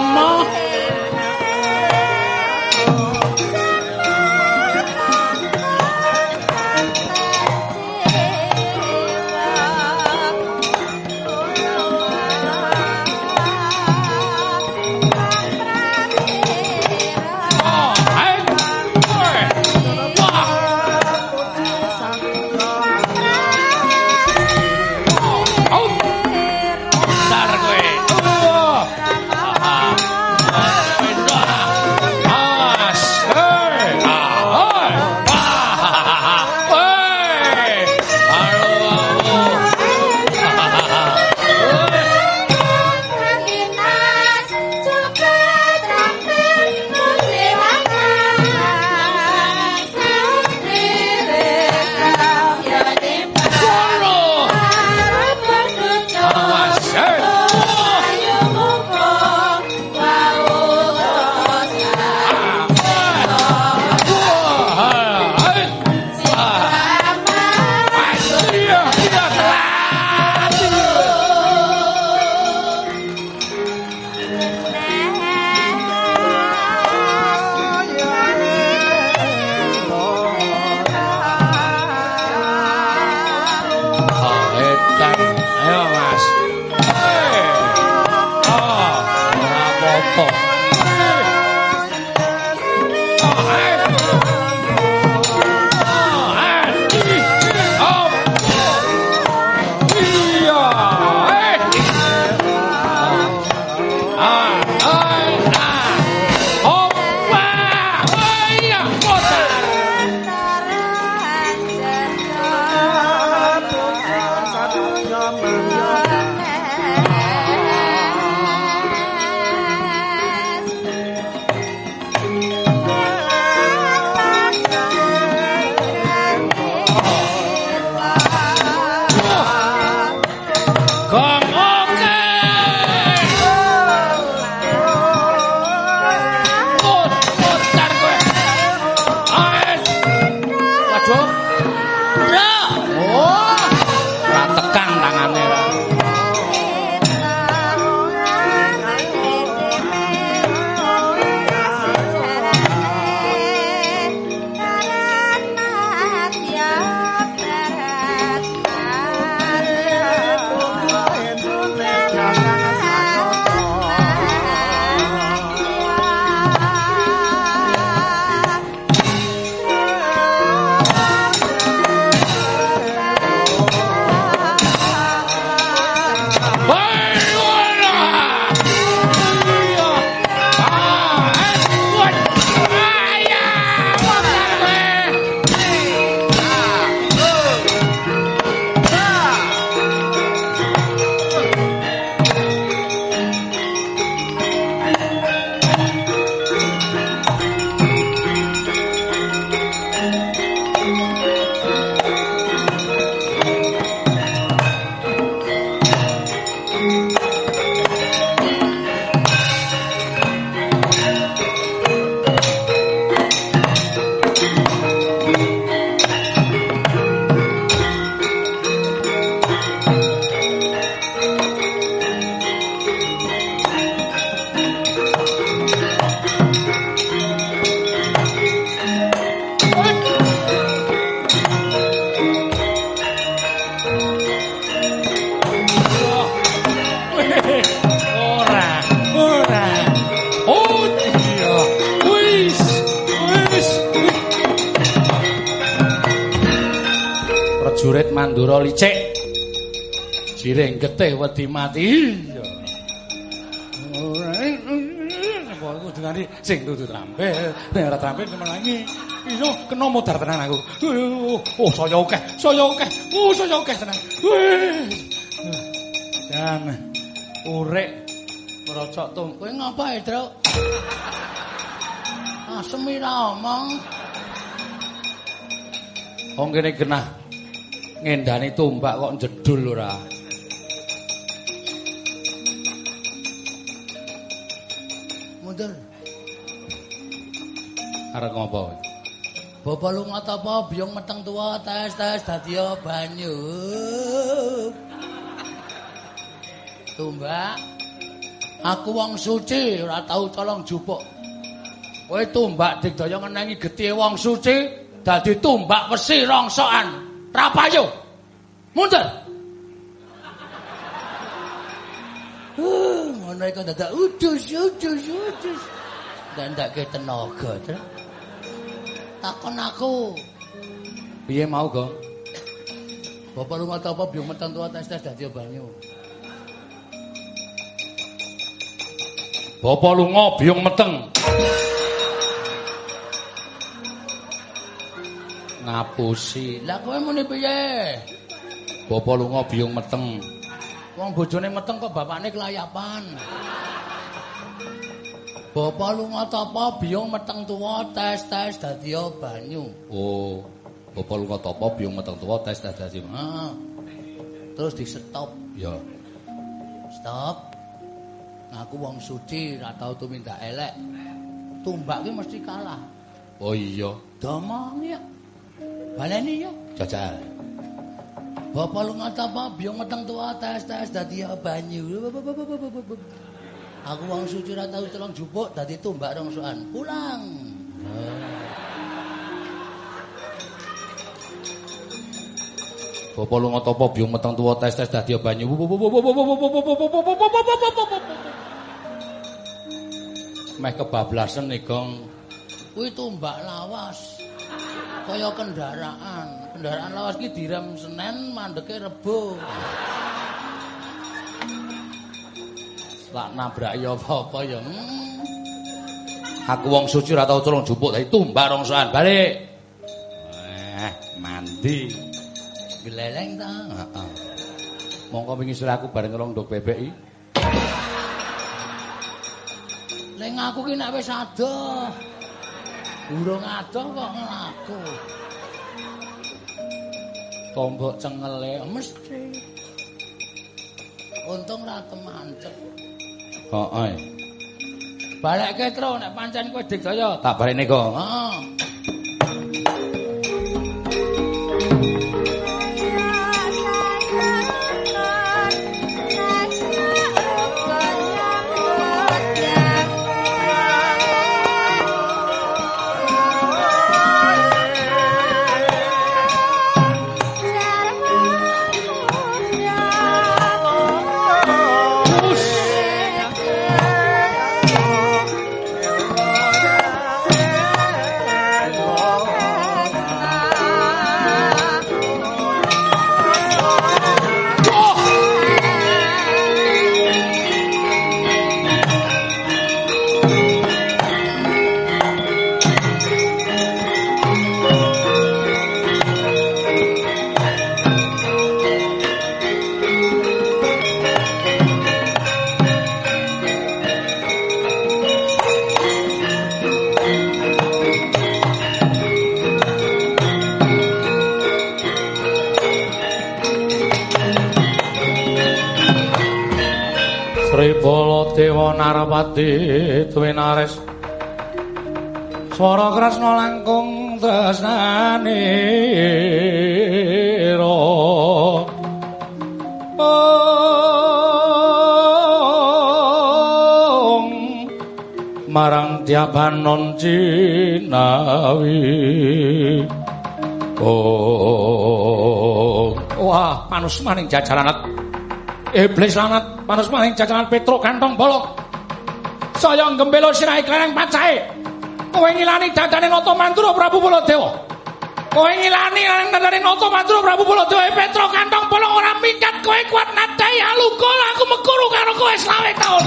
Bandura licik. Jiring getih wedi mati. Ora iku dengani sing dudu trampil, nek ora trampil temenangi. Iso kena modar tenan aku. Oh, saya akeh, saya akeh. Oh, saya akeh tenan. Dan urek merocok tung. Kowe ngapa, Dra? Asem ora omong. Wong kene genah ngendani tombak kok jedul ora. Mundur. Arek ngopo? Bapak lunga ngata apa biyong meteng tuwa tes tes dadi banyu. Tombak. Aku wong suci ora tau colong jupuk. Kowe tombak digdaya ngenengi getihe wong suci dadi tombak wesi rongsokan. Rapayo. Mundur. Uh, ana iku dadak udus, udus, udus. Dandake tenaga, Tru. Takon aku. Piye mau, Go? Bapak lu ngata apa biar mentang tua tes-tes dadi tiap banyu. Bapak lunga ngobiung meteng. ngapusi. Lah kowe muni piye? Bapa lunga biyung meteng. Wong bojone meteng kok bapakne kelayapan. Bapa lunga tapa biyung meteng tuwa tes-tes dadi banyu. Oh. bapa lunga tapa biyung meteng tuwa tes-tes dadi. Heeh. Ah. Terus di stop. Ya. Stop. Aku wong suci, ra tau tumindak elek. Tumbak ki mesti kalah. Oh iya. Domong ya. Baleni yo. Jajal. Bapak lu ngata apa? Biar ngeteng tua ah, tes tes dadi ah, banyu. Aku wong suci ra tau celong jupuk dadi tumbak rong soan. Pulang. Bapak lu ngata apa? meteng ngeteng tua ah, tes tes dadi banyu. Meh kebablasan nih gong. Kuwi tumbak lawas. Kaya kendaraan. Kendaraan lawas ki direm Senin, mandeke Rebo. Tak nabrak ya apa-apa ya. Hmm. Aku wong suci ora tau tulung jupuk dadi tumbak rongsoan. Balik. Eh, mandi. Geleleng ta? Heeh. Mongko wingi sira aku bareng karo ndok bebek iki. Leng aku ki nek wis adoh. Urung adoh kok nglaku. Tombok cengele mesti. Untung ra temancep. Heeh. Balekke tro nek pancen kowe digdaya. Tak balekne kok. Heeh. Dewa Narapati Dwinares Swara Krasna langkung tresnane ro. Marang tiabanon cinawi. Oh wah manus maning jajaranat iblis lanat Panas maning jajanan Petro kantong bolok. Saya gembelo sirai klereng pacahe. Kowe ngilani dadane Nata Mantura Prabu Baladewa. Kowe ngilani dadane Nata Mantura Prabu Baladewa Petro kantong bolok ora minggat kowe kuat nadai alukul aku mekuru karo kowe selawe taun.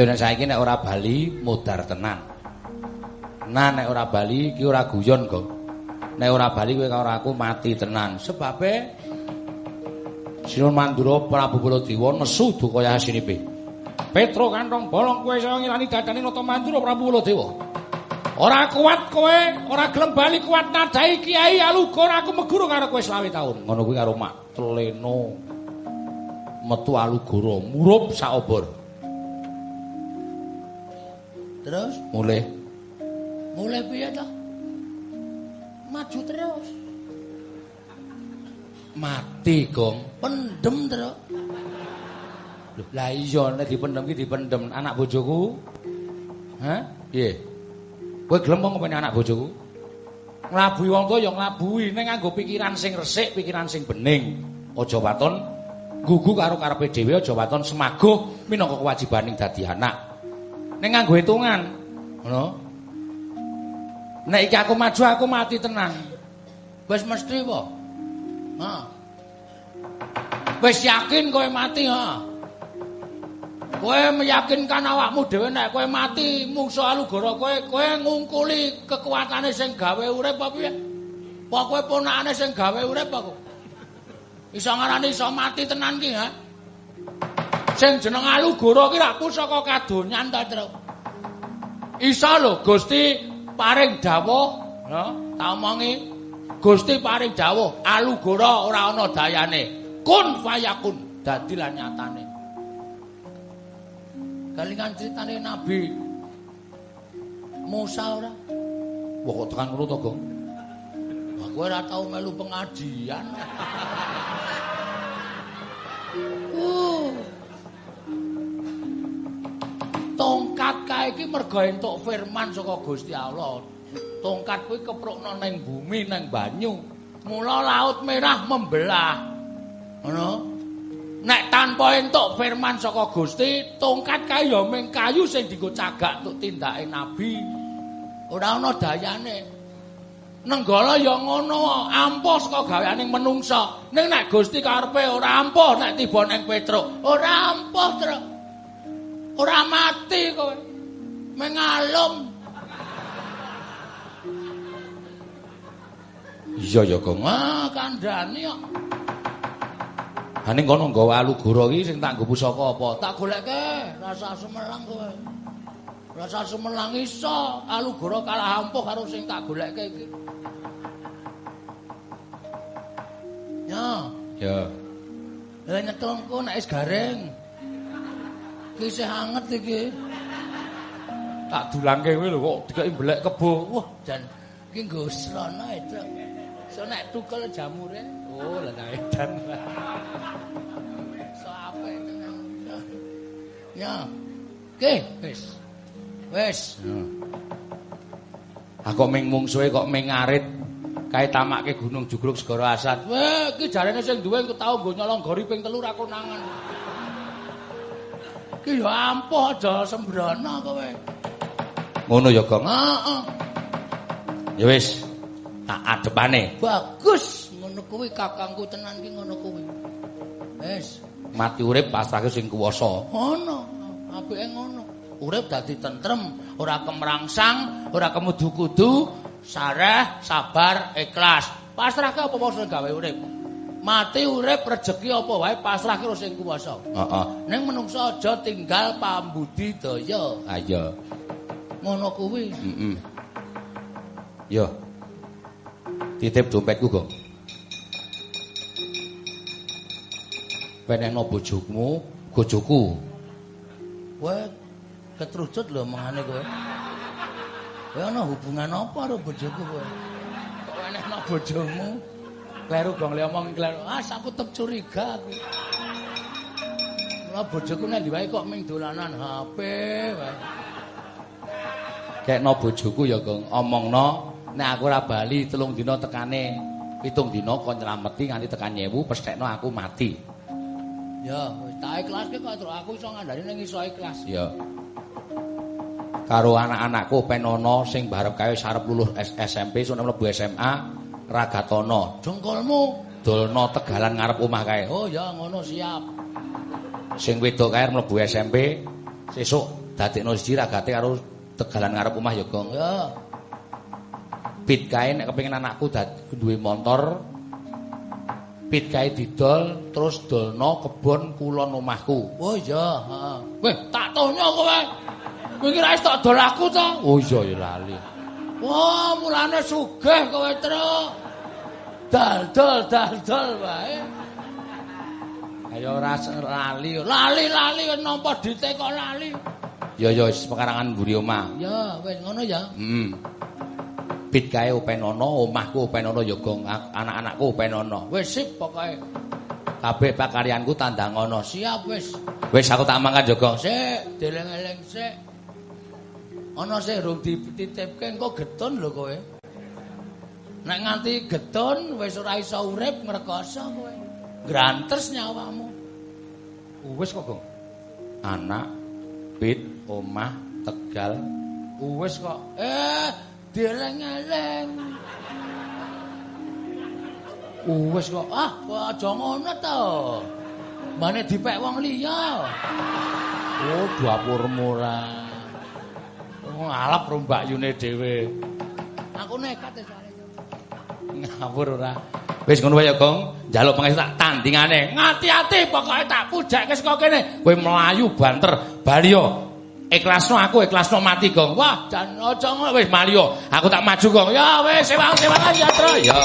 Ayo nek saiki nek ora bali modar tenan. Nah nek ora bali iki ora guyon kok. Nek ora bali kowe karo aku mati tenan. Sebabe Sinun Mandura Prabu Baladewa nesu dukaya asinipe. Petro kantong bolong kowe iso ngilani dadane Nata Mandura Prabu Baladewa. Ora kuat kowe, ora gelem bali kuat nadai Kiai Alugur aku meguru karo kowe selawe taun. Ngono kuwi karo Mak Tleno. Metu Alugara murup sak obor. Terus? Mulai. Mulai piye to? Maju terus. Mati, Gong. Pendem terus. Lah iya nek dipendem ki dipendem anak bojoku. Hah? Piye? Kowe gelem apa anak bojoku? Nglabuhi wong tuwa ya nglabuhi ning nganggo pikiran sing resik, pikiran sing bening. Aja waton gugu karo karepe dhewe, aja waton semaguh minangka kewajibaning dadi anak. Ning nganggo hitungan. Ngono. Nek iki aku maju aku mati tenan. Wis mesti apa? Ha. Wis yakin kowe mati ha. Kowe meyakinkan awakmu dhewe nek kowe mati mungsu alugara kowe kowe ngungkuli kekuatane sing gawe urip apa piye? Apa kowe ponakane sing gawe urip apa iso ngarani iso mati tenan ki ha sing jeneng Alugoro ki rak pusaka kadonyan ta, Tru. Isa lho Gusti paring dawuh, ya, tak omongi. Gusti paring dawuh, Alugoro ora ana dayane. Kun fayakun, dadi lan nyatane. Kalingan critane Nabi Musa ora? Wah kok tekan ngono to? Aku ora tau melu pengajian. uh. Iki mergo entuk firman saka Gusti Allah. Tongkat kuwi keprukno ning bumi ning banyu. Mula laut merah membelah. Ngono? Nek tanpa entuk firman saka Gusti, tongkat kae ya mung kayu sing dienggo cagak tuk tindake nabi. Ora ana dayane. Nenggala ya ngono, ampuh saka gaweaning menungsa. Ning nek Gusti karepe ora ampuh nek tiba ning Petruk, ora ampuh, Truk. Ora mati kowe. Mengalum. Iya ya, Gong. Ah, kandhani kok. Ha ning kono nggawa alugoro iki sing tak nggo pusaka apa? Tak goleke rasa semelang kowe. Rasa semelang iso alugoro kalah ampuh karo sing tak goleke iki. Ya, Ya. Lah nyekelku nek wis garing. Ki isih anget iki. Tak dulangke kowe lho kok dikeki mbelek kebo. Wah, jan iki nggo srana itu. So nek tukel jamure. Oh, lah tak edan. So apik tenan. Ya. Oke, wis. Wis. Ah kok ming mungsuhe kok ming ngarit kae tamake Gunung Jugruk Segara Asad. Weh, iki jarene sing duwe engko tau nggo nyolong gori ping telu ra konangan. Ki ya ampuh aja sembrono kowe. Ngono ya, Gong. Heeh. Ya wis. Tak adepane. Bagus, ngono kuwi kakangku tenan ki ngono kuwi. Wis, Mati urip pasrahke sing kuwasa. ngono. Apike ngono. Urip dadi tentrem, ora kemrangsang, ora kemudu-kudu, sareh, sabar, ikhlas. Pasrahke apa wae gawe urip. Mati urip rejeki apa wae pasrahke karo sing kuwasa. Heeh. Ning menungsa aja tinggal pambudidaya. Ayo. Ngono kuwi. Heeh. Yo. Titip dompetku, Gong. Penekno bojomu, bojoku. Kowe ketrucut lho mangane kowe. Kowe ana hubungan apa karo bojoku kowe? Kok enekno bojomu? Kleru gong le omong kleru. Ah, aku tetep curiga aku. Lah bojoku nek diwae kok ming dolanan HP wae. Kekno bojoku ya, Gong. Omongno nek aku ora bali telung dina tekane pitung dina kon nylameti nganti tekan nyewu pesthekno aku mati. Ya, wis tak ikhlaske kok aku iso ngandani ning iso ikhlas. Ya. Karo anak-anakku penono sing barep kae sarep lulus SMP sono mlebu SMA Ragatono. Jengkolmu. Dolno tegalan ngarep omah kae. Oh ya ngono siap. Sing wedok kae mlebu SMP sesuk dadekno siji ragate karo tegalan ngarep omah ya, Gong. Ya. Pit kae nek kepengin anakku duwe motor pit kae didol terus dolno kebon kulon omahku. Oh iya, heeh. Weh, tak tonyo kowe. Kowe iki ra iso dol aku to? Oh iya ya lali. Wah, mulane sugih kowe, Truk. Dol dal dol wae. Ayo ora lali. Lali lali nampa dite kok lali. Ya ya wis pekarangan mburi omah. Ya, wis ngono ya. Hmm. Pit kae openono, omahku openono ya gong anak-anakku openono. Wis sip pokoke. Kabeh pakaryanku tandangono. Siap wis. Wis aku tak mangkat ya gong. Sik, deleng-eleng sik. Ana sing rung dititipke engko getun lho kowe. Nek nganti getun wis ora iso urip ngrekoso kowe. Grantes nyawamu. Wis kok gong. Anak, pit, omah, tegal. Wis kok. Eh, deleng-eleng. Wis kok. Ah, aja ngono to. Mane dipek wong liya. Oh, dapurmu ora. Oh, alap rombakyune dhewe. Aku nekat ya soalnya. Ngawur ora. Wis ngono wae ya, Gong. Njaluk pengesi tak tandingane. Ngati-ati pokoke tak pujakke saka kene. Kowe mlayu banter bali Ikhlasno aku ikhlasno mati, Gong. Wah, jan aja ngono wis mali Aku tak maju, Gong. Ya wis sewang-sewangan ya, Tru. Ya.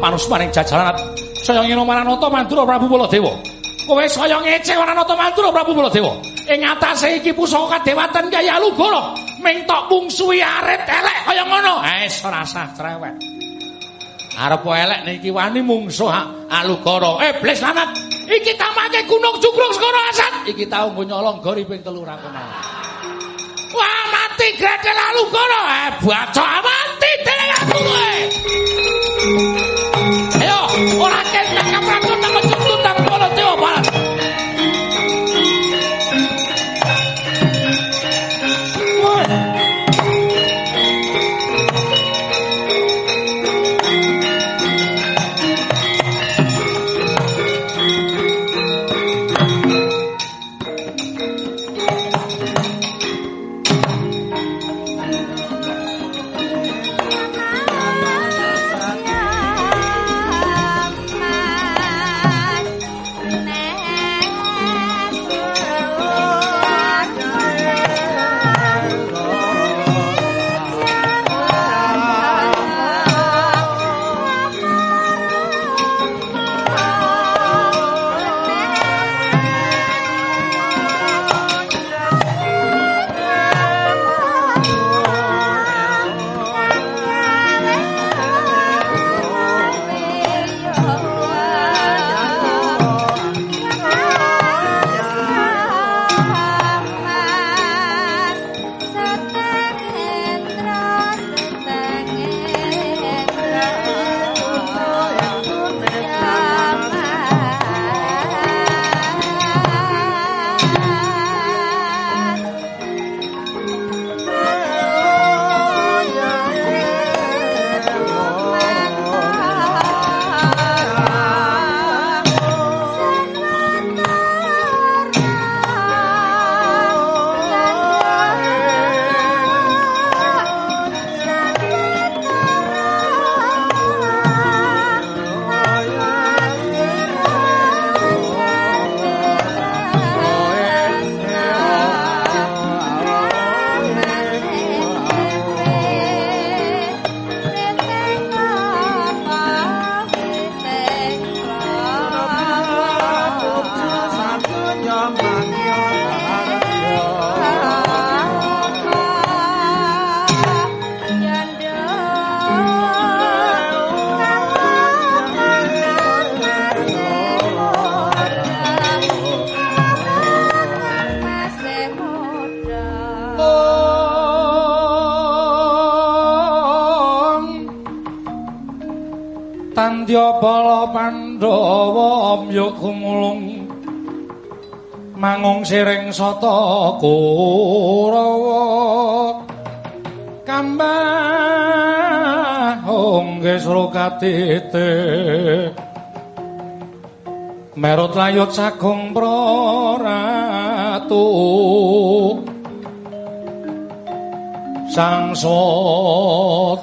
Manusmaning jajalan saya ngino maranata mandura Prabu Baladewa. Kowe saya ngece maranata mandura Prabu Baladewa. Ing atase iki pusaka kadewatan Kyai Alugara ming tok mungsuhi arit elek kaya ngono. Eh ora sah cerewet. Arep elek niki wani mungsuh Alugara. Eh bles lanat iki tamake gunung cukruk skoro asat iki tau nyolong gori ping telu ra Wah mati gredel Alugara. Eh bacok mati dene aku kowe ora siring sata kurawa. Kambah ongge srokatite merot layut sagung praratu sang sotomo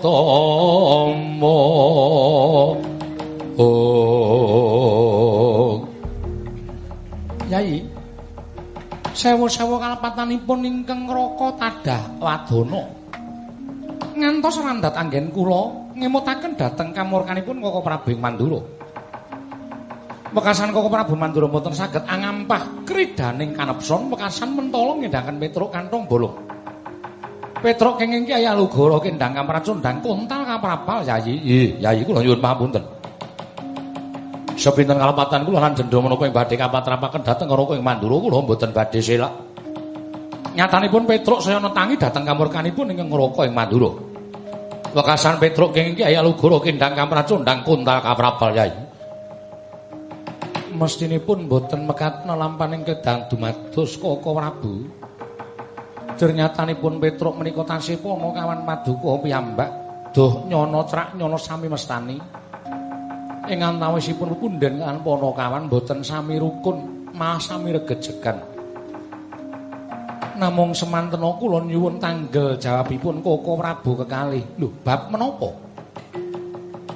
oh. Yai sewu-sewu kalepatanipun ingkang ngraka tadah wadana. Ngantos randhat anggen kula ngemutaken dhateng kamurkanipun Koko Prabu Mandura. Mekasan Koko Prabu Mandura mboten saged angampah kridaning kanepson mekasan mentala ngendhangaken Petruk kantong bolong. Petruk kenging Kyai Alugara kendhang kamracundang kontal kaprapal Yayi. Yayi kula nyuwun pamunten. Sepinten kalepatan kula lan jendha menapa ing badhe kapatrapaken dhateng karo ing Mandura kula mboten badhe selak. Nyatanipun Petruk saya netangi dhateng kamurkanipun ingkang ngroko ing Mandura. Wekasan Petruk kenging Kyai Alugoro kindang kamracundang kuntal kaprabal yai. Mestinipun boten mekat nelampaning kedang dumados Koko Prabu. Jernyatanipun Petruk menika tansih pono kawan paduka piyambak doh nyono crak nyono sami mestani. Ing antawisipun punden kan pono kawan boten sami rukun malah sami regejegan. Namung semantena kula nyuwun tanggel jawabipun Koko Prabu kekalih. Lho, bab menapa?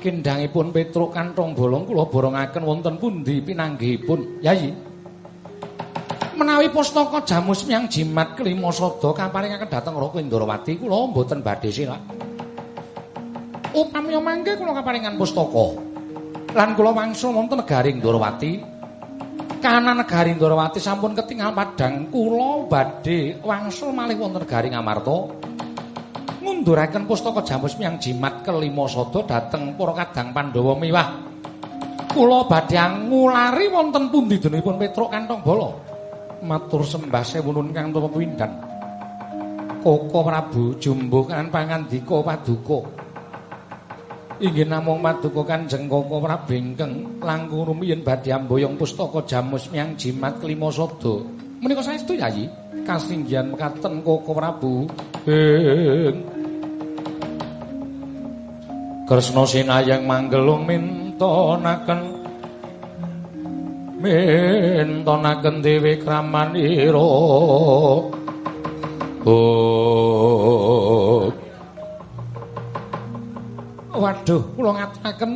kendangipun Petruk kantong bolong kula borongaken wonten pundi pinanggihipun Yayi menawi pustaka jamus miyang jimat kelima sada kaparingaken dhateng Raka Indrawati kula mboten badhe silak upami mangke kula kaparingan pustaka lan kula wangsul wonten negari Indrawati kanan negari Indrawati sampun ketingal padhang kula badhe wangsul malih wonten negari Ngamarta ngunduraken pustaka jamus miyang jimat kelima sada dhateng para kadang Pandhawa miwah. Kula badhe ngulari wonten pundi denipun Petruk kantong bala. Matur sembah sewunun kang tuwa windan. Koko Prabu jumbuh kan pangandika paduka. Inggih namung paduka Kanjeng Koko Prabu ingkang langkung rumiyin badhe amboyong pustaka jamus miyang jimat kelima sada. Menika saestu Yayi? Kasinggihan mekaten Koko Prabu. Kresna sinayang manggelung mintonaken mintonaken dewi kramanira oh waduh kula ngaturaken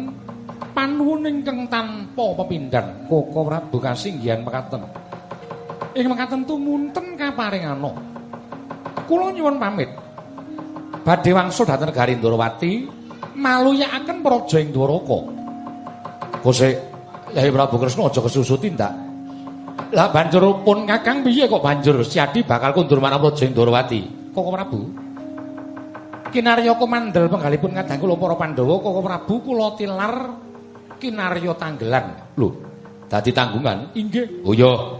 panuwun ingkang tanpa pepindhan koko prabu kasinggihan mekaten ing mekaten tumunten kaparingana kula nyuwun pamit badhe wangsul dhateng negari Ndrawati maluyakaken praja ing Dwaraka. Kose Yai Prabu Kresna aja kesusu tindak. Lah banjur pun Kakang piye kok banjur Siadi bakal kundur marang praja ing Dwarawati? Koko Prabu. Kinarya komandel penggalipun kadang kula para Pandhawa Koko Prabu kula tilar kinarya tanggelan. Lho, dadi tanggungan? Inggih. Oh iya.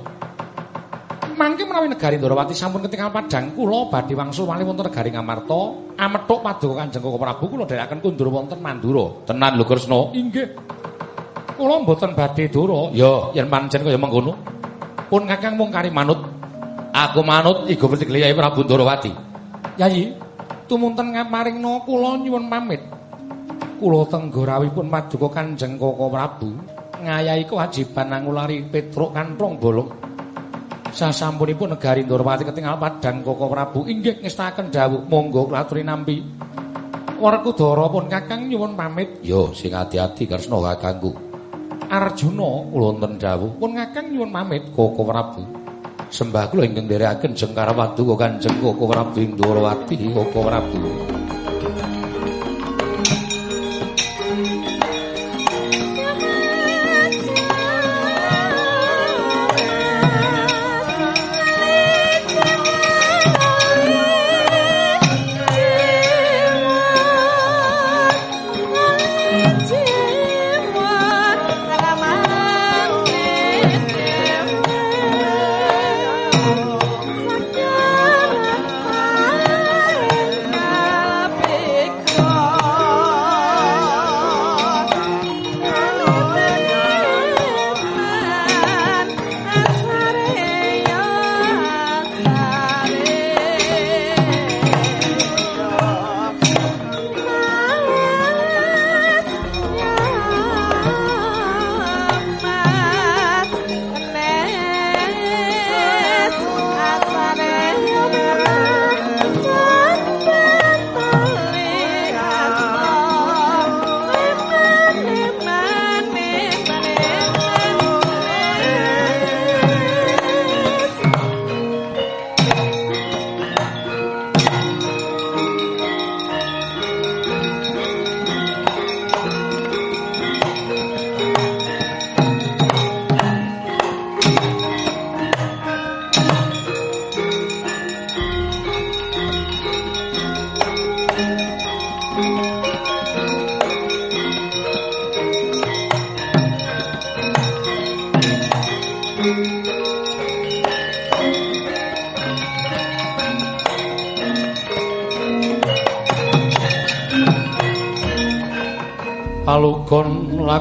mangke menawi negari Ndrawati sampun ketingal padhang kula badhe wangsul malih wonten negari Ngamarta amethuk paduka Kanjeng Koko Prabu kula dherekaken kundur wonten Mandura. Tenan lho Kresna. Inggih. Kula mboten badhe dura ya yen pancen kaya mengkono. Pun kakang mung kari manut. Aku manut iku Gusti Prabu Ndrawati yayi tumunten ngamaringna kula nyuwun pamit. Kula tenggorawipun paduka Kanjeng Koko Prabu ngayahi kewajiban ngulari Petruk kanthong bolong. Sasampunipun negari Ndorowati ketingal padhang Koko Prabu inggih ngestaken dawuh monggo klaturi nampi. Werkudara pun Kakang nyuwun pamit. Yo sing ati-ati Kresna kakangku. Arjuna kula wonten dawuh pun Kakang nyuwun pamit Koko Prabu sembah kula ingkang nderekaken jengkar paduka Kanjeng Koko Prabu Ndorowati Koko Prabu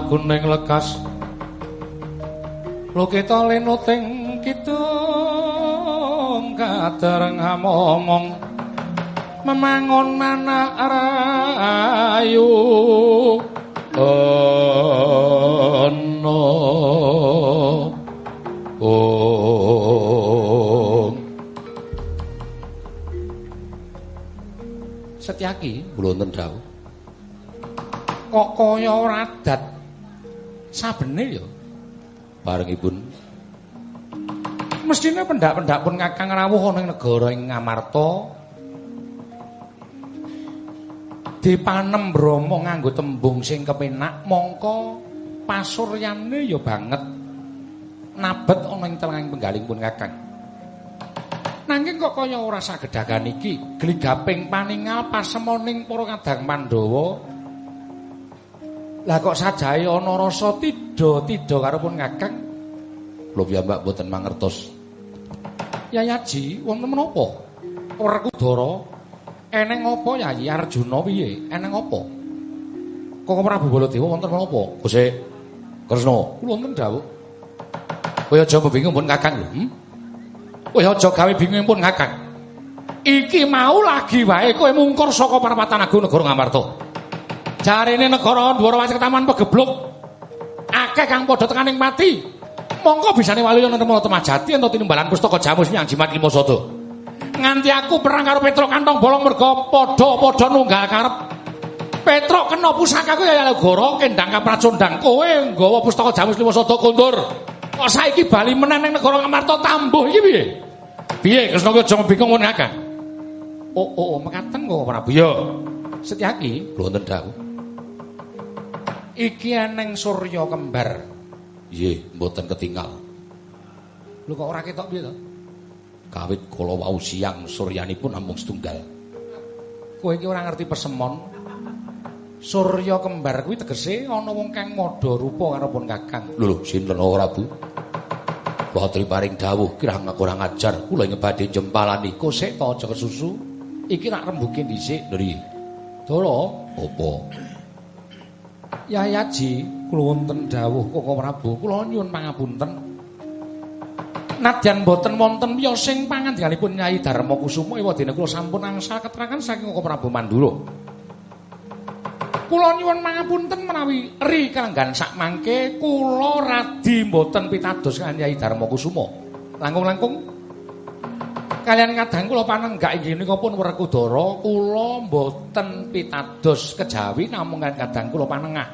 palugon laguning lekas. Lukita lenuting kidung kadereng ngomong memangon anak rayu ono. Oh Setyaki? Wonten dawuh. Kok kaya ora adat sabene ya. Barengipun mestine pendak-pendak pun kakang rawuh ana ing negara ing Ngamarta. Dipanem Brahma nganggo tembung sing kepenak mongko pasuryane ya banget nabet ana ing telenging penggaling pun kakang. Nanging kok kaya ora sagedagan iki gligaping paningal pasemoning para kadang Pandhawa Lah kok sajae ana rasa tida-tida karo pun Kakang? Lho piyambak mboten mangertos. Yayaji, wonten menapa? Werkudara eneng apa Yayi Arjuna piye? Eneng apa? Kok Prabu Baladewa wonten menapa? Gusti Kresna, kula wonten dawuh. Kowe aja bingung pun Kakang lho. Hmm? Kowe aja gawe bingung pun Kakang. Iki mau lagi wae kowe mungkur saka Parapatan Agung Negara Ngamarta. Jarine negara Ndwara Wacitaman pegebluk. Akeh kang padha tekaning mati. Mongko bisane wali ana nemu temajati ento tinimbalan pustaka jamus nyang jimat lima sada. Nganti aku perang karo Petruk kantong bolong merga padha-padha nunggal karep. Petruk kena pusakaku ya negara kendang kapracondang kowe nggawa pustaka jamus lima sada kondur. Kok saiki bali meneh ning negara Ngamarta tambuh iki piye? Piye Kresna aja bingung ngene akeh. Oh oh, oh mekaten kok Prabu ya. Setyaki wonten dawuh. Iki eneng surya kembar. Nggih, mboten ketinggal. Lho kok ora ketok piye to? Kawit kala wau siang suryanipun namung setunggal. Kowe iki ora ngerti pesemon. Surya kembar kuwi tegese ana wong kang madha rupa karo pun Kakang. Lho lho, sinten ora Bu? Patri paring dawuh kirang kurang ajar kula ngebadhe jempalani kosek to aja kesusu. Iki nak rembuke dhisik, Ndri. Dara, Yayaji, kula wonten dawuh Koko Prabu, kula nyuwun pangapunten. Nadyan boten wonten wiyo sing pangandhanipun Nyai Darma Kusuma ewadene kula sampun angsal keterangan saking Koko Prabu Mandura. Kula nyuwun pangapunten menawi ri kalenggan sak mangke kula radi boten pitados kan Nyai Darma Kusuma. Langkung-langkung kalian kadang kula panenggak inggih nika pun Werkudara kula mboten pitados kejawi namung kadang kula panengah.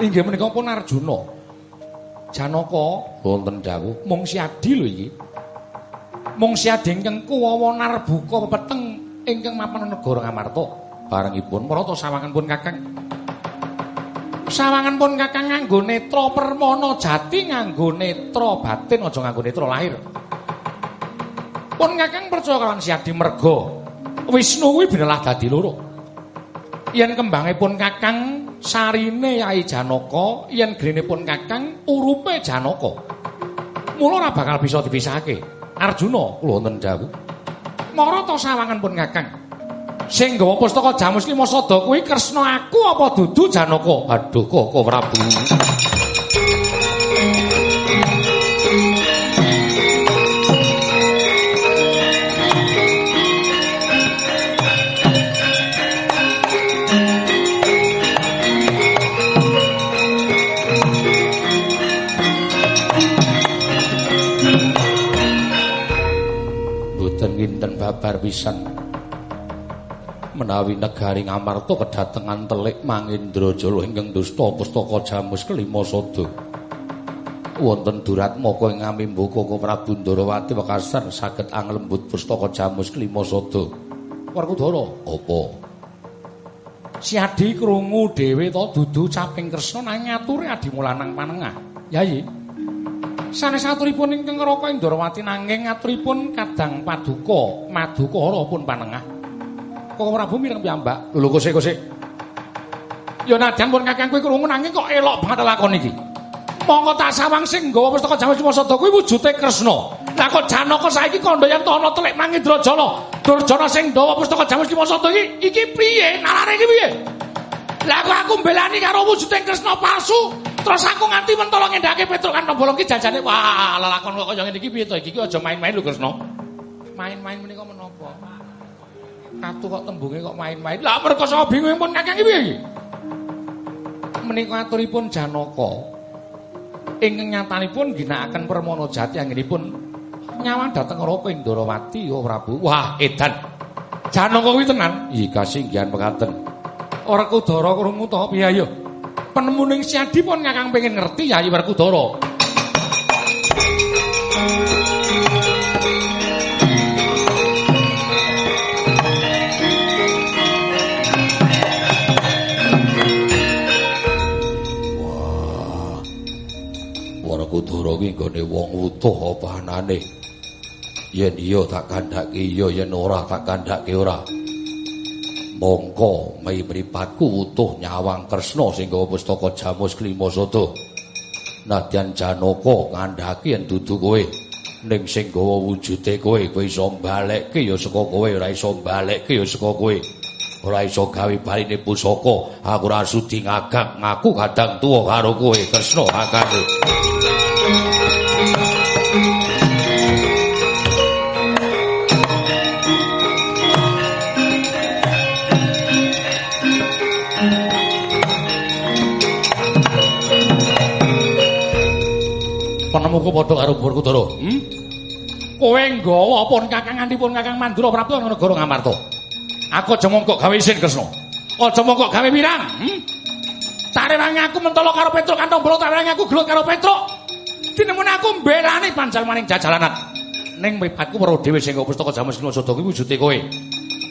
Inggih menika pun Arjuna. Janaka wonten dawuh. mung siadi lho iki. Mung siadi ingkang kuwawa narbuka pepeteng ingkang mapan negara Ngamarta. Barengipun marata sawangan pun Kakang. Sawangan pun Kakang nganggo netra permana jati nganggo netra batin aja nganggo netra lahir pun Kakang percaya kalian Siadi merga Wisnu kuwi binelah dadi loro. Yen kembangipun Kakang sarine Yai Janaka, yen grenipun Kakang urupe Janaka. Mula ora bakal bisa dipisahake. Arjuna kula wonten dawuh. Marata sawangan pun Kakang. Sing gawa pustaka Jamus Lima Sada kuwi Kresna aku apa dudu Janaka? Aduh kok Prabu. Babar pisan. Menawi negari Ngamarta kedatengan telik Mangindrajala ingkang dusta pustaka jamus kelima sada. Wonten durat moko ing ngamimbuka Koko Prabu Ndarawati wekasan saged anglembut pustaka jamus kelima sada. Werkudara apa? Siadi krungu dhewe to dudu caping Kresna nang ngature adimulanang panengah. Yayi sanes aturipun ingkang Raka Indrawati nanging aturipun kadang paduka madukara pun panengah. Kok Prabu mireng piyambak? Lho kose kose ya nadyan pun kakang kowe krungu nanging kok elok banget lakon iki. Monggo tak sawang sing nggawa pustaka Jawa Sada kuwi wujude Kresna. Lah kok Janaka saiki kandhayan ana telik Mangindrajala Durjana sing nggawa pustaka Jawa Sada iki iki piye? Narane iki piye? Lah kok aku mbelani karo wujuding Kresna palsu, terus aku nganti mentolo ngendhake Petruk kan bolong ki jajane wah lelakon kok kaya ngene iki piye to iki aja main-main lho Kresna. Main-main menika menapa? Ratu kok tembunge kok main-main. Lah mergo sapa bingung pun kakang iki piye iki? Menika aturipun Janaka. Ingkang nyatanipun ginakaken Permana Jati anggenipun nyawang dhateng Rapa ing Ndarawati ya Prabu. Wah, edan. Janaka kuwi tenan. Iya kasinggihan penganten. Ora Kudara krungu to piye ayo? Penemuning Siadi pun kakang pengen ngerti Yayi Werkudara. Kudara kuwi nggone wong utuh apa anane. Yen iya tak kandhake iya yen ora tak kandhake ora. Mongko mripatku utuh nyawang Kresna sing gawa pustaka Jamus Klimasada. Nadyan Janaka kandhake yen dudu kowe ning sing gawa wujude kowe kowe iso balekke ya saka kowe ora iso balekke ya saka kowe. Ora iso gawe baline pusaka, aku ora sudi ngagak ngaku kadang tuwa karo kowe Kresna akane. Padha karo Burkudara. Hmm? Kowe nggawa pun kakangantipun Kakang Mandura Prabu ing negara Ngamarta. Aku aja mongkok gawe isin Kresna. Aja mongkok gawe wirang. Hmm? Tarewangi aku mentolo karo Petruk kantong bolo tarewangi aku gelut karo Petruk. Tinemune aku mbelani panjal maning jajalanan. Ning mripatku weruh dhewe sing pustaka Jamus Kina Sada kuwi wujude kowe.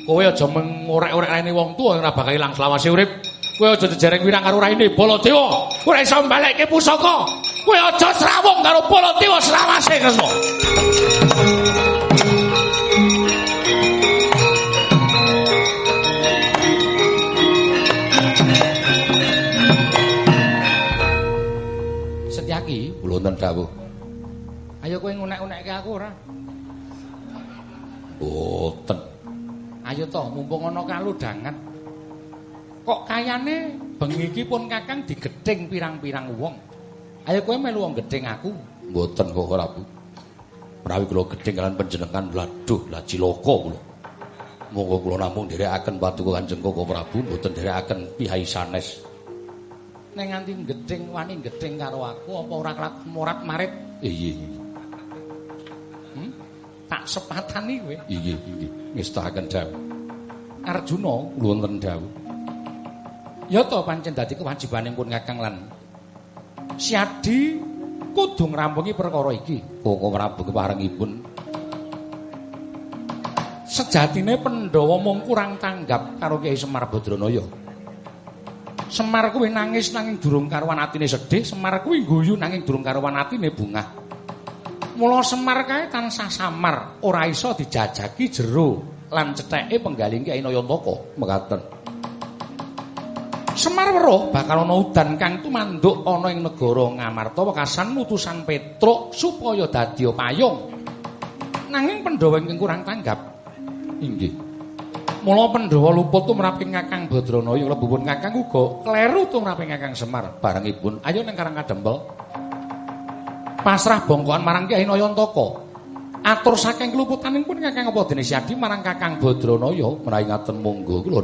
Kowe aja mengorek-orek raine wong tuwa ora bakal ilang selawase urip. Kowe aja jejereng wirang karo raine Baladewa. Kowe iso mbalekke pusaka. Kowe aja srawung karo Baladewa selawase Kresna. Setyaki, wonten dawuh. Ayo kowe ngunek-unekke aku ora? Boten. Ayo to, mumpung ana kaludangan. Kok kayane bengi iki pun Kakang digedhing pirang-pirang wong. Ayo kowe melu wong gedhing aku. Mboten kok ora, Bu. Prawi kula gedhing kalian panjenengan laduh lah cilaka kula. Monggo kula namung nderekaken patuku Kanjeng Koko Prabu mboten nderekaken pihai sanes. Nek nganti gedhing wani gedhing karo aku apa ora morat marit? Iya. Hmm? Tak sepatani kowe. Iya, iya. Ngestahaken dawuh. Arjuna wonten dawuh. Ya to pancen dadi kewajibaning pun Kakang lan Siadi kudu ngrampungi perkara iki. Koko Prabu keparengipun sejatine Pandhawa mung kurang tanggap karo Kyai Semar Badranaya. Semar kuwi nangis nanging durung karuan atine sedih, Semar kuwi guyu nanging durung karuan atine bungah. Mula Semar kae tansah samar, ora iso dijajaki jero lan cetheke penggaling Kyai Nayantaka. mekaten. Semar weruh bakal ana udan kang tumanduk ana ing negara Ngamarta wekasan mutusan Petruk supaya dadi payung. Nanging Pandhawa ingkang kurang tanggap Inggih. Mula Pandhawa luput tumraping Kakang Badranaya lebupun Kakang uga kleru tumraping Kakang Semar barengipun ayo ning Karang Kadempel. Pasrah bongkoan marang Kyai Nayantaka. Atur saking keluputaning pun Kakang apa dene Siadi marang Kakang Badranaya Menawi ngaten monggo kula